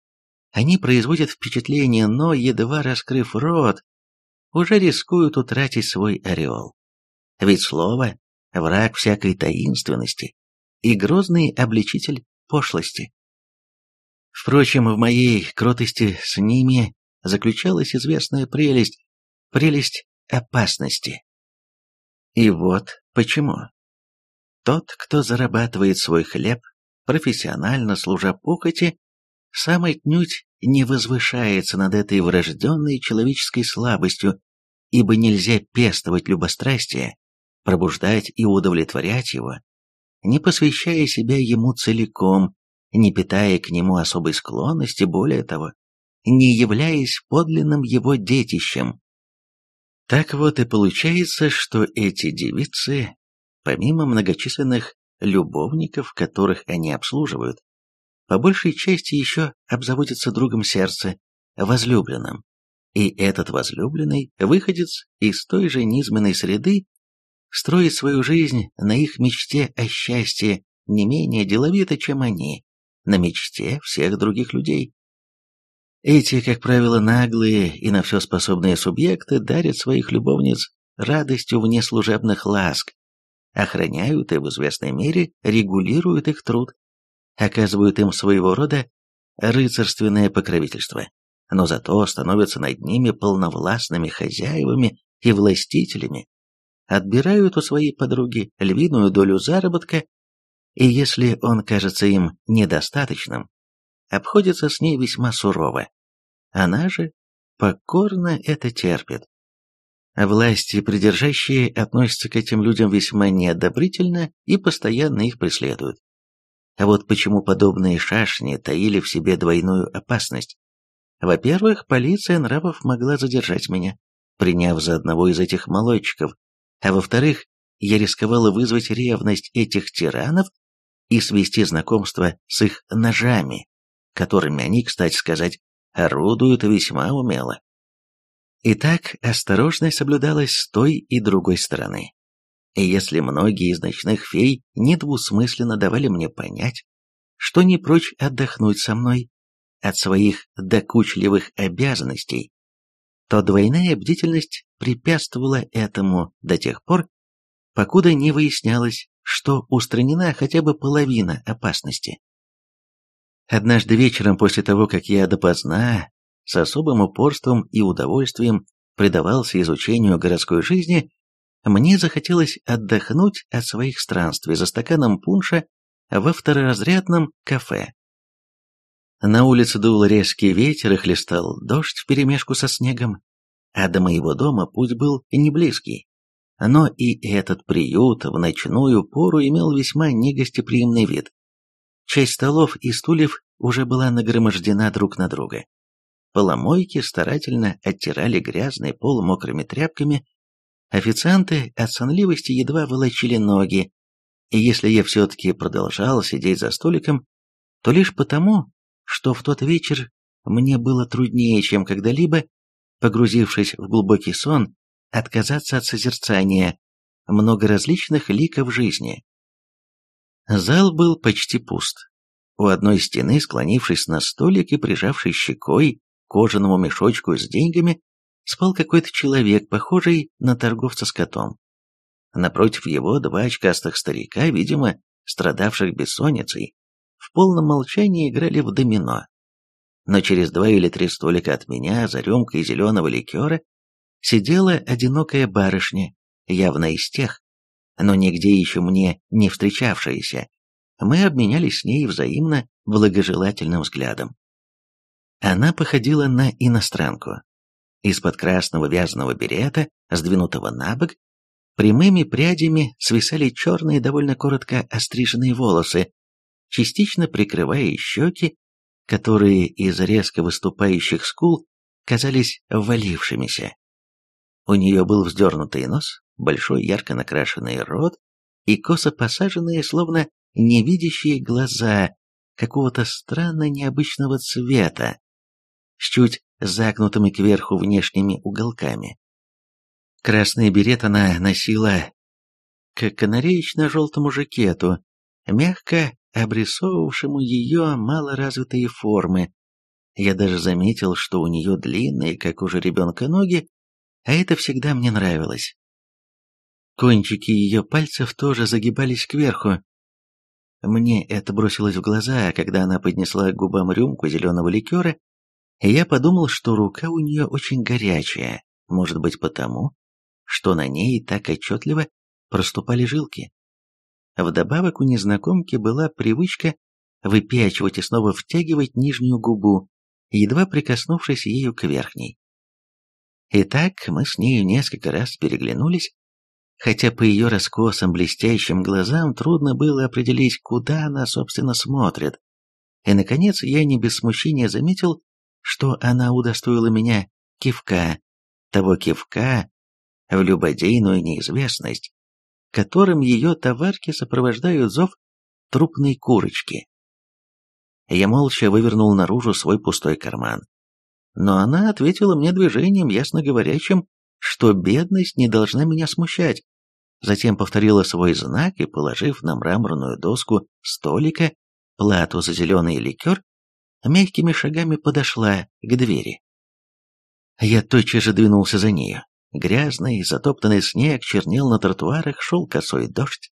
они производят впечатление, но, едва раскрыв рот, уже рискуют утратить свой ореол. Ведь слово — враг всякой таинственности и грозный обличитель пошлости. Впрочем, в моей кротости с ними заключалась известная прелесть, прелесть опасности. И вот почему. Тот, кто зарабатывает свой хлеб, профессионально служа похоти, сам отнюдь не возвышается над этой врожденной человеческой слабостью, ибо нельзя пестовать любострастие, пробуждать и удовлетворять его, не посвящая себя ему целиком, не питая к нему особой склонности, более того, не являясь подлинным его детищем. Так вот и получается, что эти девицы, помимо многочисленных любовников, которых они обслуживают, по большей части еще обзаводятся другом сердца, возлюбленным. И этот возлюбленный, выходец из той же низменной среды, строит свою жизнь на их мечте о счастье не менее деловито, чем они, на мечте всех других людей. Эти, как правило, наглые и на все способные субъекты дарят своих любовниц радостью вне служебных ласк, охраняют и в известной мере регулируют их труд, оказывают им своего рода рыцарственное покровительство, но зато становятся над ними полновластными хозяевами и властителями, отбирают у своей подруги львиную долю заработка, и если он кажется им недостаточным, обходится с ней весьма сурово. Она же покорно это терпит. Власти придержащие относятся к этим людям весьма неодобрительно и постоянно их преследуют. А вот почему подобные шашни таили в себе двойную опасность. Во-первых, полиция нравов могла задержать меня, приняв за одного из этих молодчиков, а во-вторых, я рисковала вызвать ревность этих тиранов и свести знакомство с их ножами которыми они, кстати сказать, орудуют весьма умело. Итак, осторожность соблюдалась с той и другой стороны. И если многие из ночных фей недвусмысленно давали мне понять, что не прочь отдохнуть со мной от своих докучливых обязанностей, то двойная бдительность препятствовала этому до тех пор, покуда не выяснялось, что устранена хотя бы половина опасности. Однажды вечером после того, как я допоздна, с особым упорством и удовольствием предавался изучению городской жизни, мне захотелось отдохнуть от своих странствий за стаканом пунша во второразрядном кафе. На улице дул резкий ветер и хлестал дождь вперемешку со снегом, а до моего дома путь был не близкий. Но и этот приют в ночную пору имел весьма негостеприимный вид. Часть столов и стульев уже была нагромождена друг на друга. Поломойки старательно оттирали грязный пол мокрыми тряпками, официанты от сонливости едва волочили ноги, и если я все-таки продолжал сидеть за столиком, то лишь потому, что в тот вечер мне было труднее, чем когда-либо, погрузившись в глубокий сон, отказаться от созерцания многоразличных ликов жизни. Зал был почти пуст. У одной стены, склонившись на столик и прижавшись щекой кожаному мешочку с деньгами, спал какой-то человек, похожий на торговца с котом. Напротив его два очкастых старика, видимо, страдавших бессонницей, в полном молчании играли в домино. Но через два или три столика от меня, за рюмкой зеленого ликера, сидела одинокая барышня, явно из тех, но нигде еще мне не встречавшаяся. Мы обменялись с ней взаимно благожелательным взглядом. Она походила на иностранку. Из-под красного вязаного берета, сдвинутого на бок, прямыми прядями свисали черные довольно коротко остриженные волосы, частично прикрывая щеки, которые из резко выступающих скул казались ввалившимися. У нее был вздернутый нос, большой ярко накрашенный рот и косо посаженные, словно невидящие глаза какого-то странно необычного цвета, с чуть загнутыми кверху внешними уголками. Красный берет она носила к канареечно-желтому жакету, мягко обрисовывавшему ее малоразвитые формы. Я даже заметил, что у нее длинные, как у жеребенка, ноги, а это всегда мне нравилось. Кончики ее пальцев тоже загибались кверху. Мне это бросилось в глаза, когда она поднесла к губам рюмку зеленого ликера, я подумал, что рука у нее очень горячая, может быть потому, что на ней так отчетливо проступали жилки. Вдобавок у незнакомки была привычка выпячивать и снова втягивать нижнюю губу, едва прикоснувшись ею к верхней. Итак, мы с нею несколько раз переглянулись, хотя по ее раскосым блестящим глазам трудно было определить, куда она, собственно, смотрит. И, наконец, я не без смущения заметил, что она удостоила меня кивка, того кивка в любодейную неизвестность, которым ее товарки сопровождают зов трупной курочки. Я молча вывернул наружу свой пустой карман. Но она ответила мне движением, ясно говорящим, что бедность не должна меня смущать. Затем повторила свой знак и, положив на мраморную доску столика плату за зеленый ликер, мягкими шагами подошла к двери. Я тотчас же двинулся за нею. Грязный, затоптанный снег чернел на тротуарах, шел косой дождь,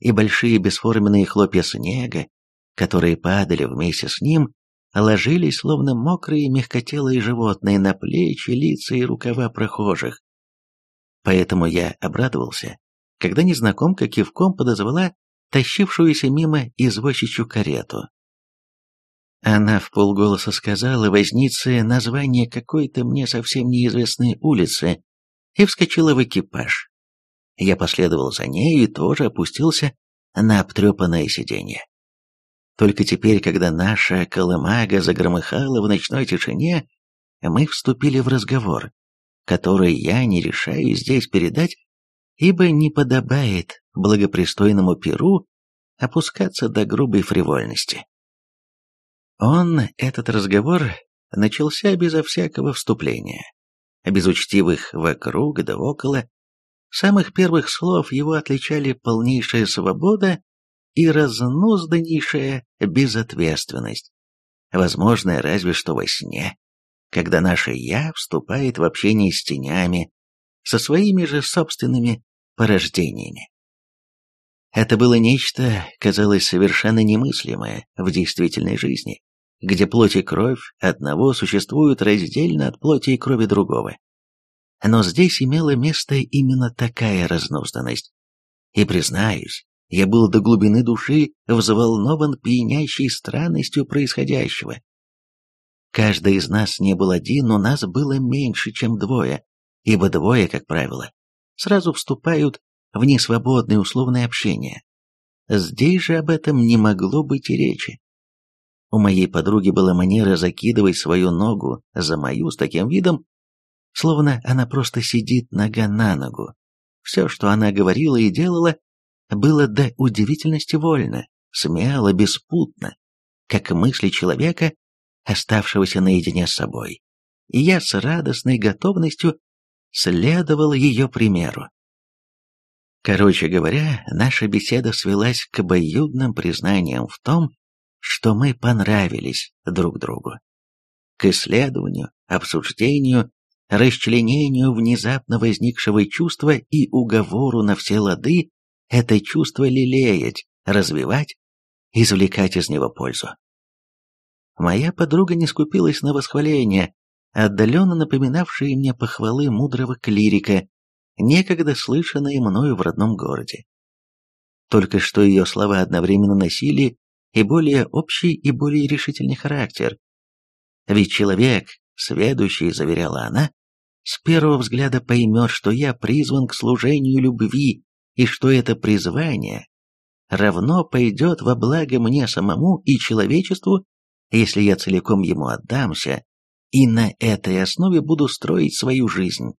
и большие бесформенные хлопья снега, которые падали вместе с ним, ложились, словно мокрые мягкотелые животные, на плечи, лица и рукава прохожих. Поэтому я обрадовался, когда незнакомка кивком подозвала тащившуюся мимо извозчичью карету. Она в полголоса сказала вознице название какой-то мне совсем неизвестной улицы, и вскочила в экипаж. Я последовал за ней и тоже опустился на обтрепанное сиденье. Только теперь, когда наша колымага загромыхала в ночной тишине, мы вступили в разговор, который я не решаю здесь передать, ибо не подобает благопристойному перу опускаться до грубой фривольности. Он, этот разговор, начался безо всякого вступления без учтивых вокруг да около. Самых первых слов его отличали полнейшая свобода и разнузданнейшая безответственность, возможная разве что во сне, когда наше «я» вступает в общение с тенями, со своими же собственными порождениями. Это было нечто, казалось, совершенно немыслимое в действительной жизни, где плоть и кровь одного существуют раздельно от плоти и крови другого. Но здесь имела место именно такая разнузданность. И, признаюсь, я был до глубины души взволнован пьянящей странностью происходящего. Каждый из нас не был один, но нас было меньше, чем двое, ибо двое, как правило, сразу вступают в несвободное условное общение. Здесь же об этом не могло быть и речи. У моей подруги была манера закидывать свою ногу за мою с таким видом, словно она просто сидит нога на ногу. Все, что она говорила и делала, было до удивительности вольно, смело, беспутно, как мысли человека, оставшегося наедине с собой. И я с радостной готовностью следовал ее примеру. Короче говоря, наша беседа свелась к обоюдным признаниям в том, что мы понравились друг другу. К исследованию, обсуждению, расчленению внезапно возникшего чувства и уговору на все лады это чувство лелеять, развивать, извлекать из него пользу. Моя подруга не скупилась на восхваление, отдаленно напоминавшие мне похвалы мудрого клирика, некогда слышанные мною в родном городе. Только что ее слова одновременно носили и более общий, и более решительный характер. Ведь человек, сведущий, заверяла она, с первого взгляда поймет, что я призван к служению любви, и что это призвание равно пойдет во благо мне самому и человечеству, если я целиком ему отдамся, и на этой основе буду строить свою жизнь.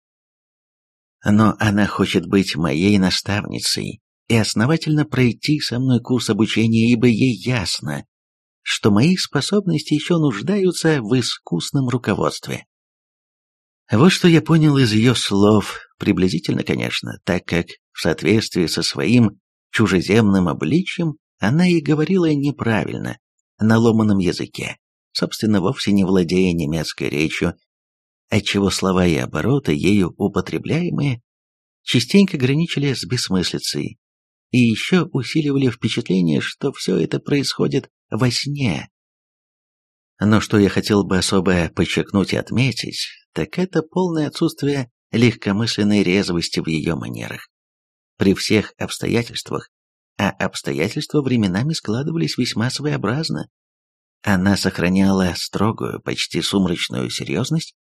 Но она хочет быть моей наставницей и основательно пройти со мной курс обучения, ибо ей ясно, что мои способности еще нуждаются в искусном руководстве. Вот что я понял из ее слов, приблизительно, конечно, так как в соответствии со своим чужеземным обличьем она и говорила неправильно, на ломаном языке, собственно, вовсе не владея немецкой речью, отчего слова и обороты, ею употребляемые, частенько граничили с бессмыслицей и еще усиливали впечатление, что все это происходит во сне. Но что я хотел бы особо подчеркнуть и отметить, так это полное отсутствие легкомысленной резвости в ее манерах. При всех обстоятельствах, а обстоятельства временами складывались весьма своеобразно, она сохраняла строгую, почти сумрачную серьезность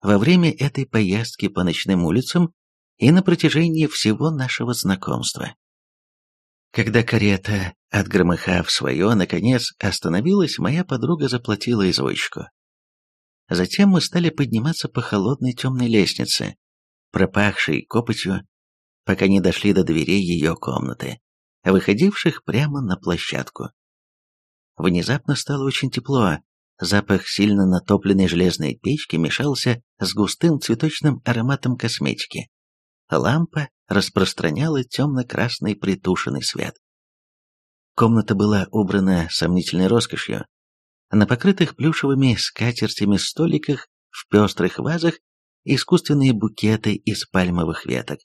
во время этой поездки по ночным улицам и на протяжении всего нашего знакомства. Когда карета, отгромыхав свое, наконец остановилась, моя подруга заплатила извозчику. Затем мы стали подниматься по холодной темной лестнице, пропахшей копотью, пока не дошли до дверей ее комнаты, выходивших прямо на площадку. Внезапно стало очень тепло, запах сильно натопленной железной печки мешался с густым цветочным ароматом косметики. Лампа распространяла темно-красный притушенный свет. Комната была убрана сомнительной роскошью. На покрытых плюшевыми скатертями столиках в пестрых вазах искусственные букеты из пальмовых веток,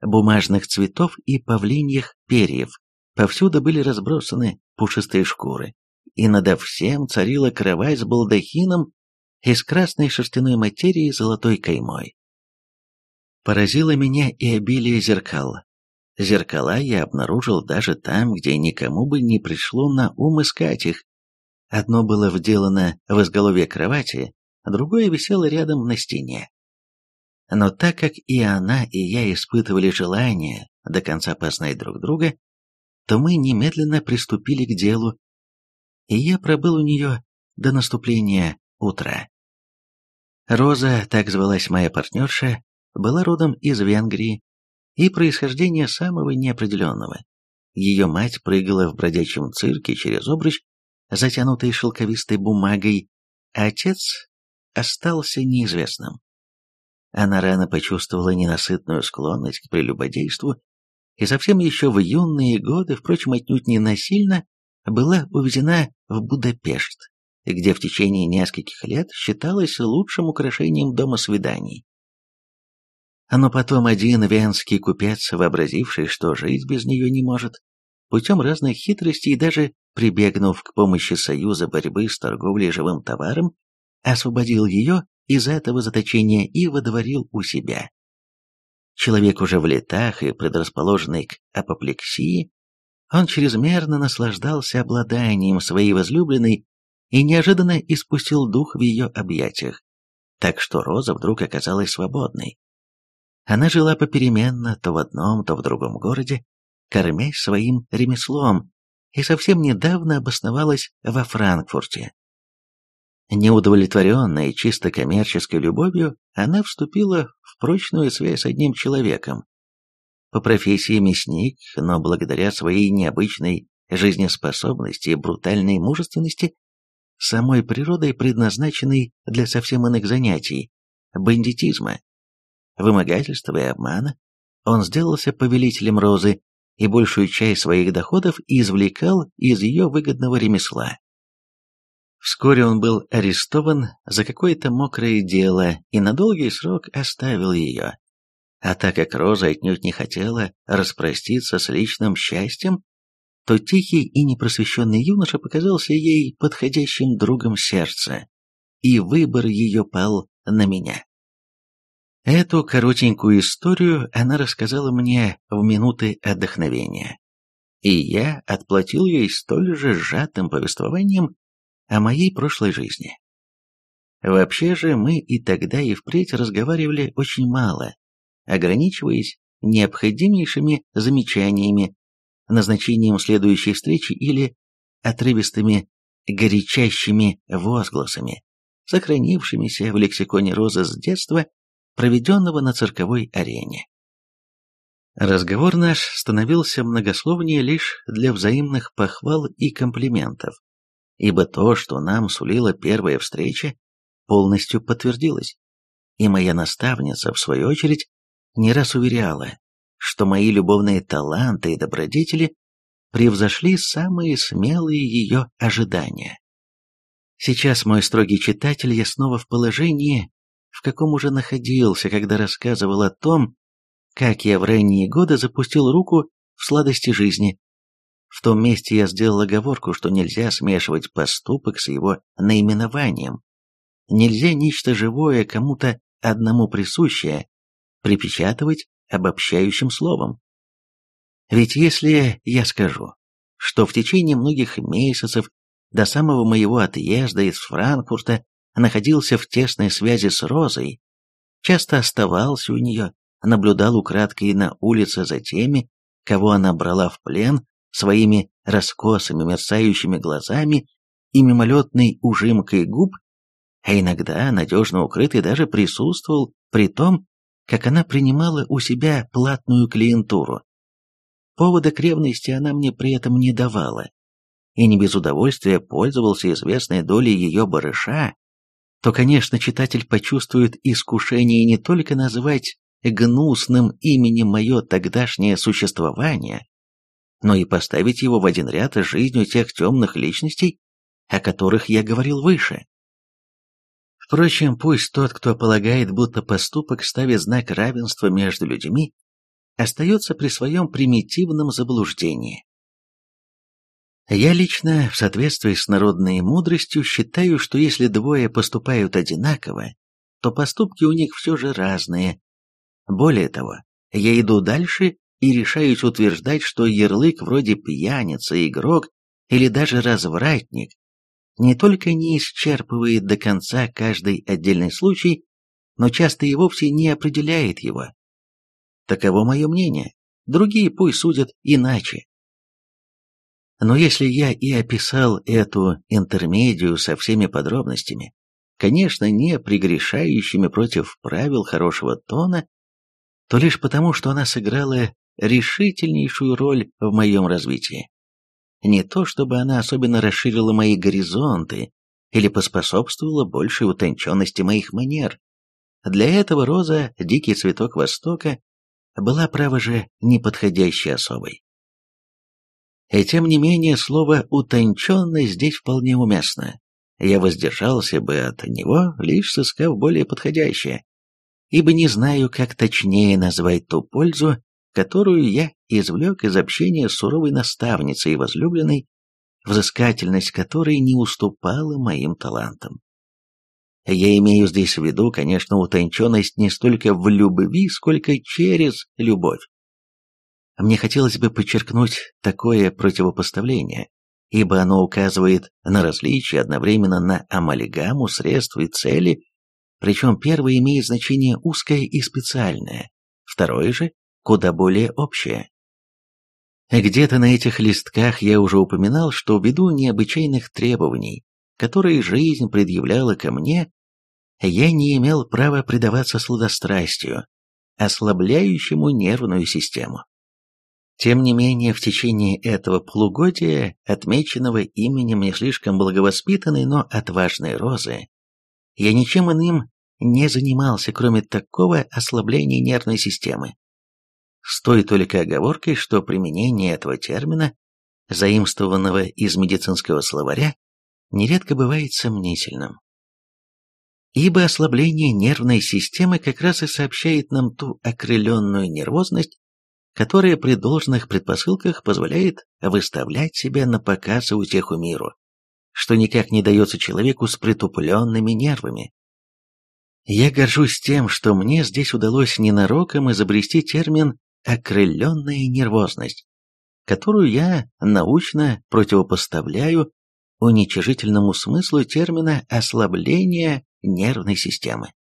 бумажных цветов и павлиньих перьев. Повсюду были разбросаны пушистые шкуры, и надо всем царила кровать с балдахином из красной шерстяной материи с золотой каймой. Поразило меня и обилие зеркал. Зеркала я обнаружил даже там, где никому бы не пришло на ум искать их. Одно было вделано в изголовье кровати, другое висело рядом на стене. Но так как и она, и я испытывали желание до конца познать друг друга, то мы немедленно приступили к делу, и я пробыл у нее до наступления утра. Роза, так звалась моя партнерша, была родом из Венгрии и происхождения самого неопределенного. Ее мать прыгала в бродячем цирке через обруч, затянутый шелковистой бумагой, а отец остался неизвестным. Она рано почувствовала ненасытную склонность к прелюбодейству и совсем еще в юные годы, впрочем, отнюдь не насильно, была увезена в Будапешт, где в течение нескольких лет считалась лучшим украшением дома свиданий. Но потом один венский купец, вообразивший, что жить без нее не может, путем разных хитростей и даже прибегнув к помощи союза борьбы с торговлей живым товаром, освободил ее из этого заточения и водворил у себя. Человек уже в летах и предрасположенный к апоплексии, он чрезмерно наслаждался обладанием своей возлюбленной и неожиданно испустил дух в ее объятиях, так что Роза вдруг оказалась свободной. Она жила попеременно то в одном, то в другом городе, кормясь своим ремеслом, и совсем недавно обосновалась во Франкфурте. Неудовлетворенная чисто коммерческой любовью, она вступила в прочную связь с одним человеком. По профессии мясник, но благодаря своей необычной жизнеспособности и брутальной мужественности, самой природой предназначенной для совсем иных занятий, бандитизма, вымогательства и обмана, он сделался повелителем Розы и большую часть своих доходов извлекал из ее выгодного ремесла. Вскоре он был арестован за какое-то мокрое дело и на долгий срок оставил ее. А так как Роза отнюдь не хотела распроститься с личным счастьем, то тихий и непросвещенный юноша показался ей подходящим другом сердца, и выбор ее пал на меня. Эту коротенькую историю она рассказала мне в минуты отдохновения, и я отплатил ей столь же сжатым повествованием о моей прошлой жизни. Вообще же мы и тогда и впредь разговаривали очень мало, ограничиваясь необходимейшими замечаниями, назначением следующей встречи или отрывистыми горячащими возгласами, сохранившимися в лексиконе Розы с детства проведенного на цирковой арене. Разговор наш становился многословнее лишь для взаимных похвал и комплиментов, ибо то, что нам сулила первая встреча, полностью подтвердилось, и моя наставница, в свою очередь, не раз уверяла, что мои любовные таланты и добродетели превзошли самые смелые ее ожидания. Сейчас, мой строгий читатель, я снова в положении, в каком уже находился, когда рассказывал о том, как я в ранние годы запустил руку в сладости жизни. В том месте я сделал оговорку, что нельзя смешивать поступок с его наименованием. Нельзя нечто живое, кому-то одному присущее, припечатывать обобщающим словом. Ведь если я скажу, что в течение многих месяцев до самого моего отъезда из Франкфурта находился в тесной связи с Розой, часто оставался у нее, наблюдал украдкой на улице за теми, кого она брала в плен своими раскосыми мерцающими глазами и мимолетной ужимкой губ, а иногда, надежно укрытый, даже присутствовал при том, как она принимала у себя платную клиентуру. Повода к ревности она мне при этом не давала, и не без удовольствия пользовался известной долей ее барыша, то, конечно, читатель почувствует искушение не только назвать гнусным именем мое тогдашнее существование, но и поставить его в один ряд с жизнью тех темных личностей, о которых я говорил выше. Впрочем, пусть тот, кто полагает, будто поступок ставит знак равенства между людьми, остается при своем примитивном заблуждении. Я лично, в соответствии с народной мудростью, считаю, что если двое поступают одинаково, то поступки у них все же разные. Более того, я иду дальше и решаюсь утверждать, что ярлык вроде пьяница, игрок или даже развратник не только не исчерпывает до конца каждый отдельный случай, но часто и вовсе не определяет его. Таково мое мнение, другие пусть судят иначе. Но если я и описал эту интермедию со всеми подробностями, конечно, не пригрешающими против правил хорошего тона, то лишь потому, что она сыграла решительнейшую роль в моем развитии. Не то, чтобы она особенно расширила мои горизонты или поспособствовала большей утонченности моих манер. Для этого роза, дикий цветок Востока, была, право же, неподходящей особой. И тем не менее, слово «утонченный» здесь вполне уместно. Я воздержался бы от него, лишь сыскав более подходящее, ибо не знаю, как точнее назвать ту пользу, которую я извлек из общения с суровой наставницей и возлюбленной, взыскательность которой не уступала моим талантам. Я имею здесь в виду, конечно, утонченность не столько в любви, сколько через любовь. Мне хотелось бы подчеркнуть такое противопоставление, ибо оно указывает на различие одновременно на амальгаму средств и цели, причем первое имеет значение узкое и специальное, второе же куда более общее. Где-то на этих листках я уже упоминал, что ввиду необычайных требований, которые жизнь предъявляла ко мне, я не имел права предаваться сладострастию, ослабляющему нервную систему. Тем не менее, в течение этого полугодия, отмеченного именем не слишком благовоспитанной, но отважной розы, я ничем иным не занимался, кроме такого ослабления нервной системы. С той только оговоркой, что применение этого термина, заимствованного из медицинского словаря, нередко бывает сомнительным ибо ослабление нервной системы как раз и сообщает нам ту окрыленную нервозность, которая при должных предпосылках позволяет выставлять себя на показ и утеху миру, что никак не дается человеку с притупленными нервами. Я горжусь тем, что мне здесь удалось ненароком изобрести термин «окрыленная нервозность», которую я научно противопоставляю уничижительному смыслу термина «ослабление нервной системы.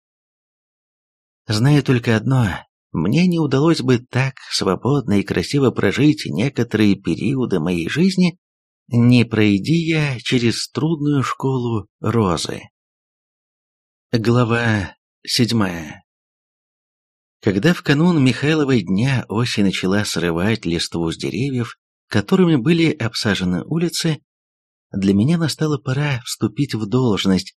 Знаю только одно, мне не удалось бы так свободно и красиво прожить некоторые периоды моей жизни, не пройди я через трудную школу розы. Глава седьмая Когда в канун Михайлова дня осень начала срывать листву с деревьев, которыми были обсажены улицы, для меня настала пора вступить в должность,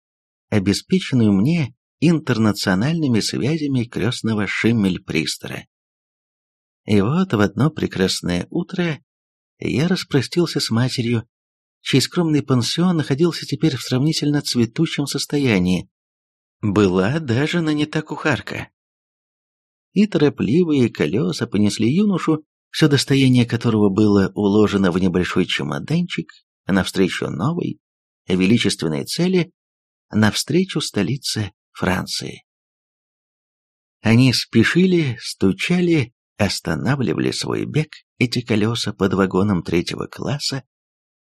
обеспеченную мне интернациональными связями крестного Шиммель-Пристера. И вот в одно прекрасное утро я распростился с матерью, чей скромный пансион находился теперь в сравнительно цветущем состоянии. Была даже нанята кухарка. И торопливые колеса понесли юношу, все достояние которого было уложено в небольшой чемоданчик, навстречу новой, величественной цели, навстречу столице Франции. Они спешили, стучали, останавливали свой бег, эти колеса под вагоном третьего класса,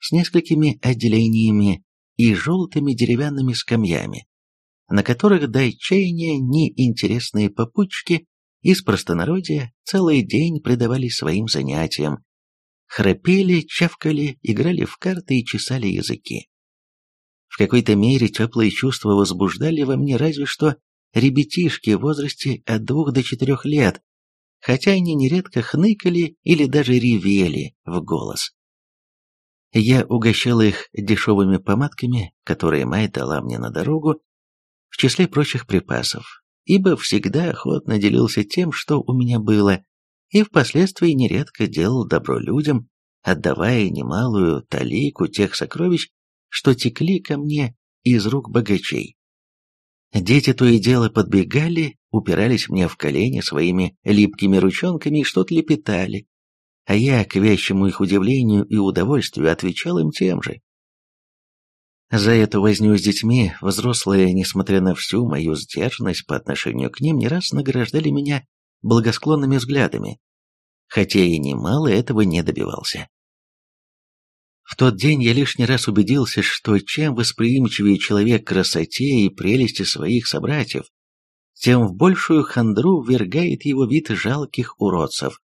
с несколькими отделениями и желтыми деревянными скамьями, на которых до отчаяния неинтересные попутчики из простонародья целый день предавались своим занятиям, храпели, чавкали, играли в карты и чесали языки. В какой-то мере теплые чувства возбуждали во мне разве что ребятишки в возрасте от двух до четырех лет, хотя они нередко хныкали или даже ревели в голос. Я угощал их дешевыми помадками, которые мать дала мне на дорогу, в числе прочих припасов, ибо всегда охотно делился тем, что у меня было, и впоследствии нередко делал добро людям, отдавая немалую талику тех сокровищ, что текли ко мне из рук богачей. Дети то и дело подбегали, упирались мне в колени своими липкими ручонками и что-то лепетали, а я, к вящему их удивлению и удовольствию, отвечал им тем же. За эту возню с детьми взрослые, несмотря на всю мою сдержанность по отношению к ним, не раз награждали меня благосклонными взглядами, хотя и немало этого не добивался. В тот день я лишний раз убедился, что чем восприимчивее человек к красоте и прелести своих собратьев, тем в большую хандру ввергает его вид жалких уродцев.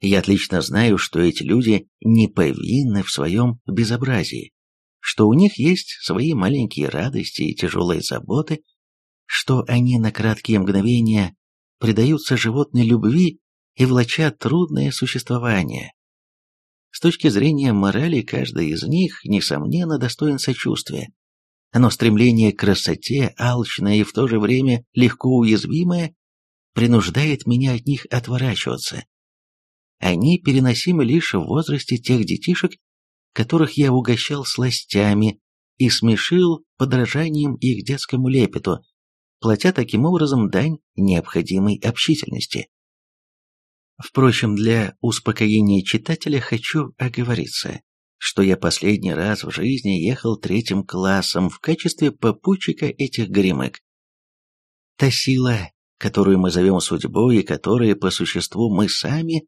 Я отлично знаю, что эти люди не повинны в своем безобразии, что у них есть свои маленькие радости и тяжелые заботы, что они на краткие мгновения предаются животной любви и влачат трудное существование, с точки зрения морали, каждый из них, несомненно, достоин сочувствия. Но стремление к красоте, алчное и в то же время легко уязвимое, принуждает меня от них отворачиваться. Они переносимы лишь в возрасте тех детишек, которых я угощал сластями и смешил подражанием их детскому лепету, платя таким образом дань необходимой общительности. Впрочем, для успокоения читателя хочу оговориться, что я последний раз в жизни ехал третьим классом в качестве попутчика этих горемык. Та сила, которую мы зовем судьбой и которая по существу мы сами,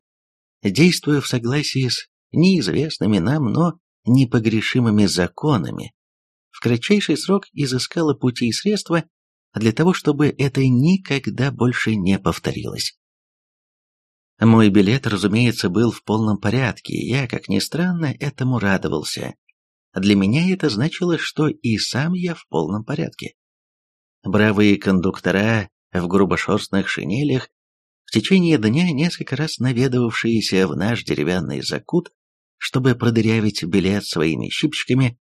действуя в согласии с неизвестными нам, но непогрешимыми законами, в кратчайший срок изыскала пути и средства для того, чтобы это никогда больше не повторилось. Мой билет, разумеется, был в полном порядке, и я, как ни странно, этому радовался. Для меня это значило, что и сам я в полном порядке. Бравые кондуктора в грубошерстных шинелях, в течение дня несколько раз наведывавшиеся в наш деревянный закут, чтобы продырявить билет своими щипчиками,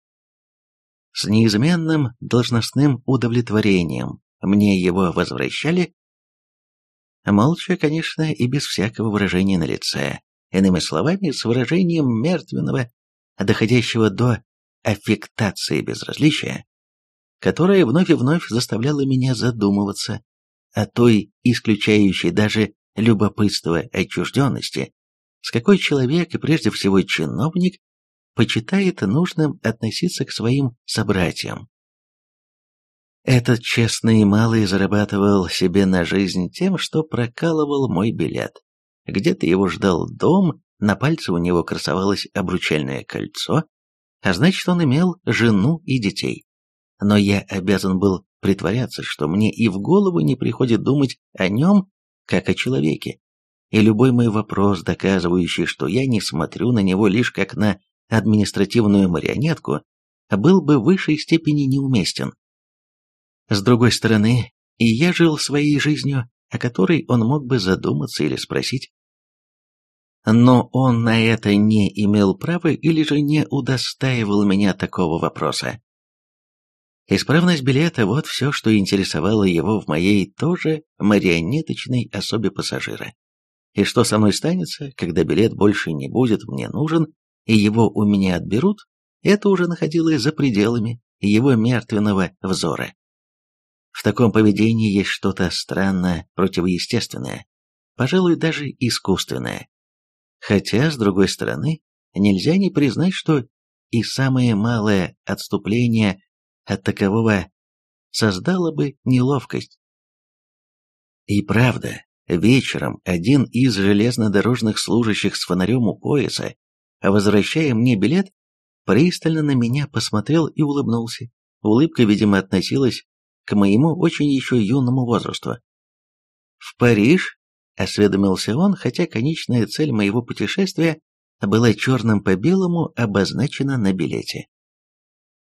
с неизменным должностным удовлетворением мне его возвращали, молча, конечно, и без всякого выражения на лице, иными словами, с выражением мертвенного, доходящего до аффектации безразличия, которая вновь и вновь заставляла меня задумываться о той исключающей даже любопытство отчужденности, с какой человек, и прежде всего чиновник, почитает нужным относиться к своим собратьям. Этот честный малый зарабатывал себе на жизнь тем, что прокалывал мой билет. Где-то его ждал дом, на пальце у него красовалось обручальное кольцо, а значит, он имел жену и детей. Но я обязан был притворяться, что мне и в голову не приходит думать о нем, как о человеке. И любой мой вопрос, доказывающий, что я не смотрю на него лишь как на административную марионетку, был бы в высшей степени неуместен. С другой стороны, и я жил своей жизнью, о которой он мог бы задуматься или спросить. Но он на это не имел права или же не удостаивал меня такого вопроса. Исправность билета – вот все, что интересовало его в моей тоже марионеточной особе пассажира. И что со мной станется, когда билет больше не будет мне нужен, и его у меня отберут, это уже находилось за пределами его мертвенного взора. В таком поведении есть что-то странное, противоестественное, пожалуй, даже искусственное. Хотя, с другой стороны, нельзя не признать, что и самое малое отступление от такового создало бы неловкость. И правда, вечером один из железнодорожных служащих с фонарем у пояса возвращая мне билет, пристально на меня посмотрел и улыбнулся. Улыбка, видимо, относилась к моему очень еще юному возрасту. «В Париж?» — осведомился он, хотя конечная цель моего путешествия была черным по белому обозначена на билете.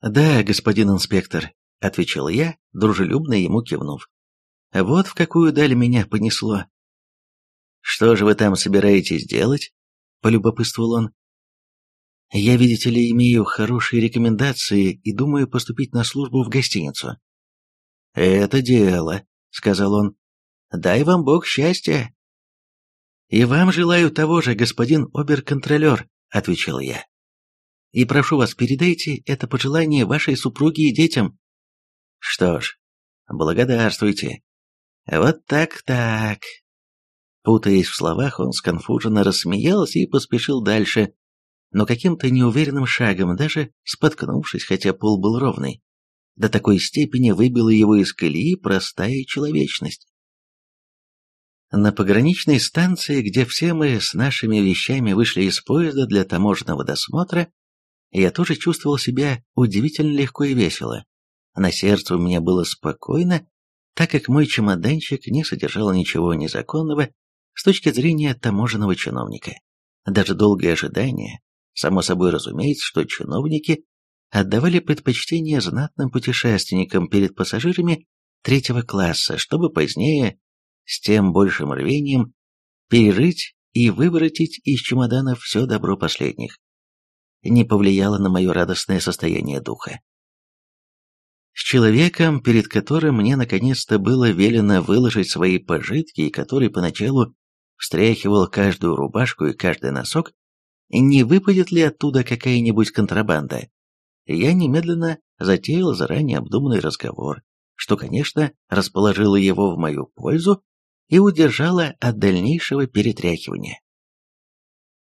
«Да, господин инспектор», — отвечал я, дружелюбно ему кивнув. «Вот в какую даль меня понесло». «Что же вы там собираетесь делать?» — полюбопытствовал он. Я, видите ли, имею хорошие рекомендации и думаю поступить на службу в гостиницу. Это дело, сказал он. Дай вам Бог счастья. И вам желаю того же, господин оберконтролер, отвечал я. И прошу вас, передайте это пожелание вашей супруге и детям. Что ж, благодарствуйте. Вот так-так. Путаясь в словах, он сконфуженно рассмеялся и поспешил дальше, но каким-то неуверенным шагом, даже споткнувшись, хотя пол был ровный, до такой степени выбила его из колеи простая человечность. На пограничной станции, где все мы с нашими вещами вышли из поезда для таможенного досмотра, я тоже чувствовал себя удивительно легко и весело. На сердце у меня было спокойно, так как мой чемоданчик не содержал ничего незаконного с точки зрения таможенного чиновника. Даже долгое ожидание Само собой разумеется, что чиновники отдавали предпочтение знатным путешественникам перед пассажирами третьего класса, чтобы позднее, с тем большим рвением, пережить и выворотить из чемоданов все добро последних. Не повлияло на мое радостное состояние духа. С человеком, перед которым мне наконец-то было велено выложить свои пожитки, и который поначалу встряхивал каждую рубашку и каждый носок, не выпадет ли оттуда какая-нибудь контрабанда. Я немедленно затеял заранее обдуманный разговор, что, конечно, расположило его в мою пользу и удержало от дальнейшего перетряхивания.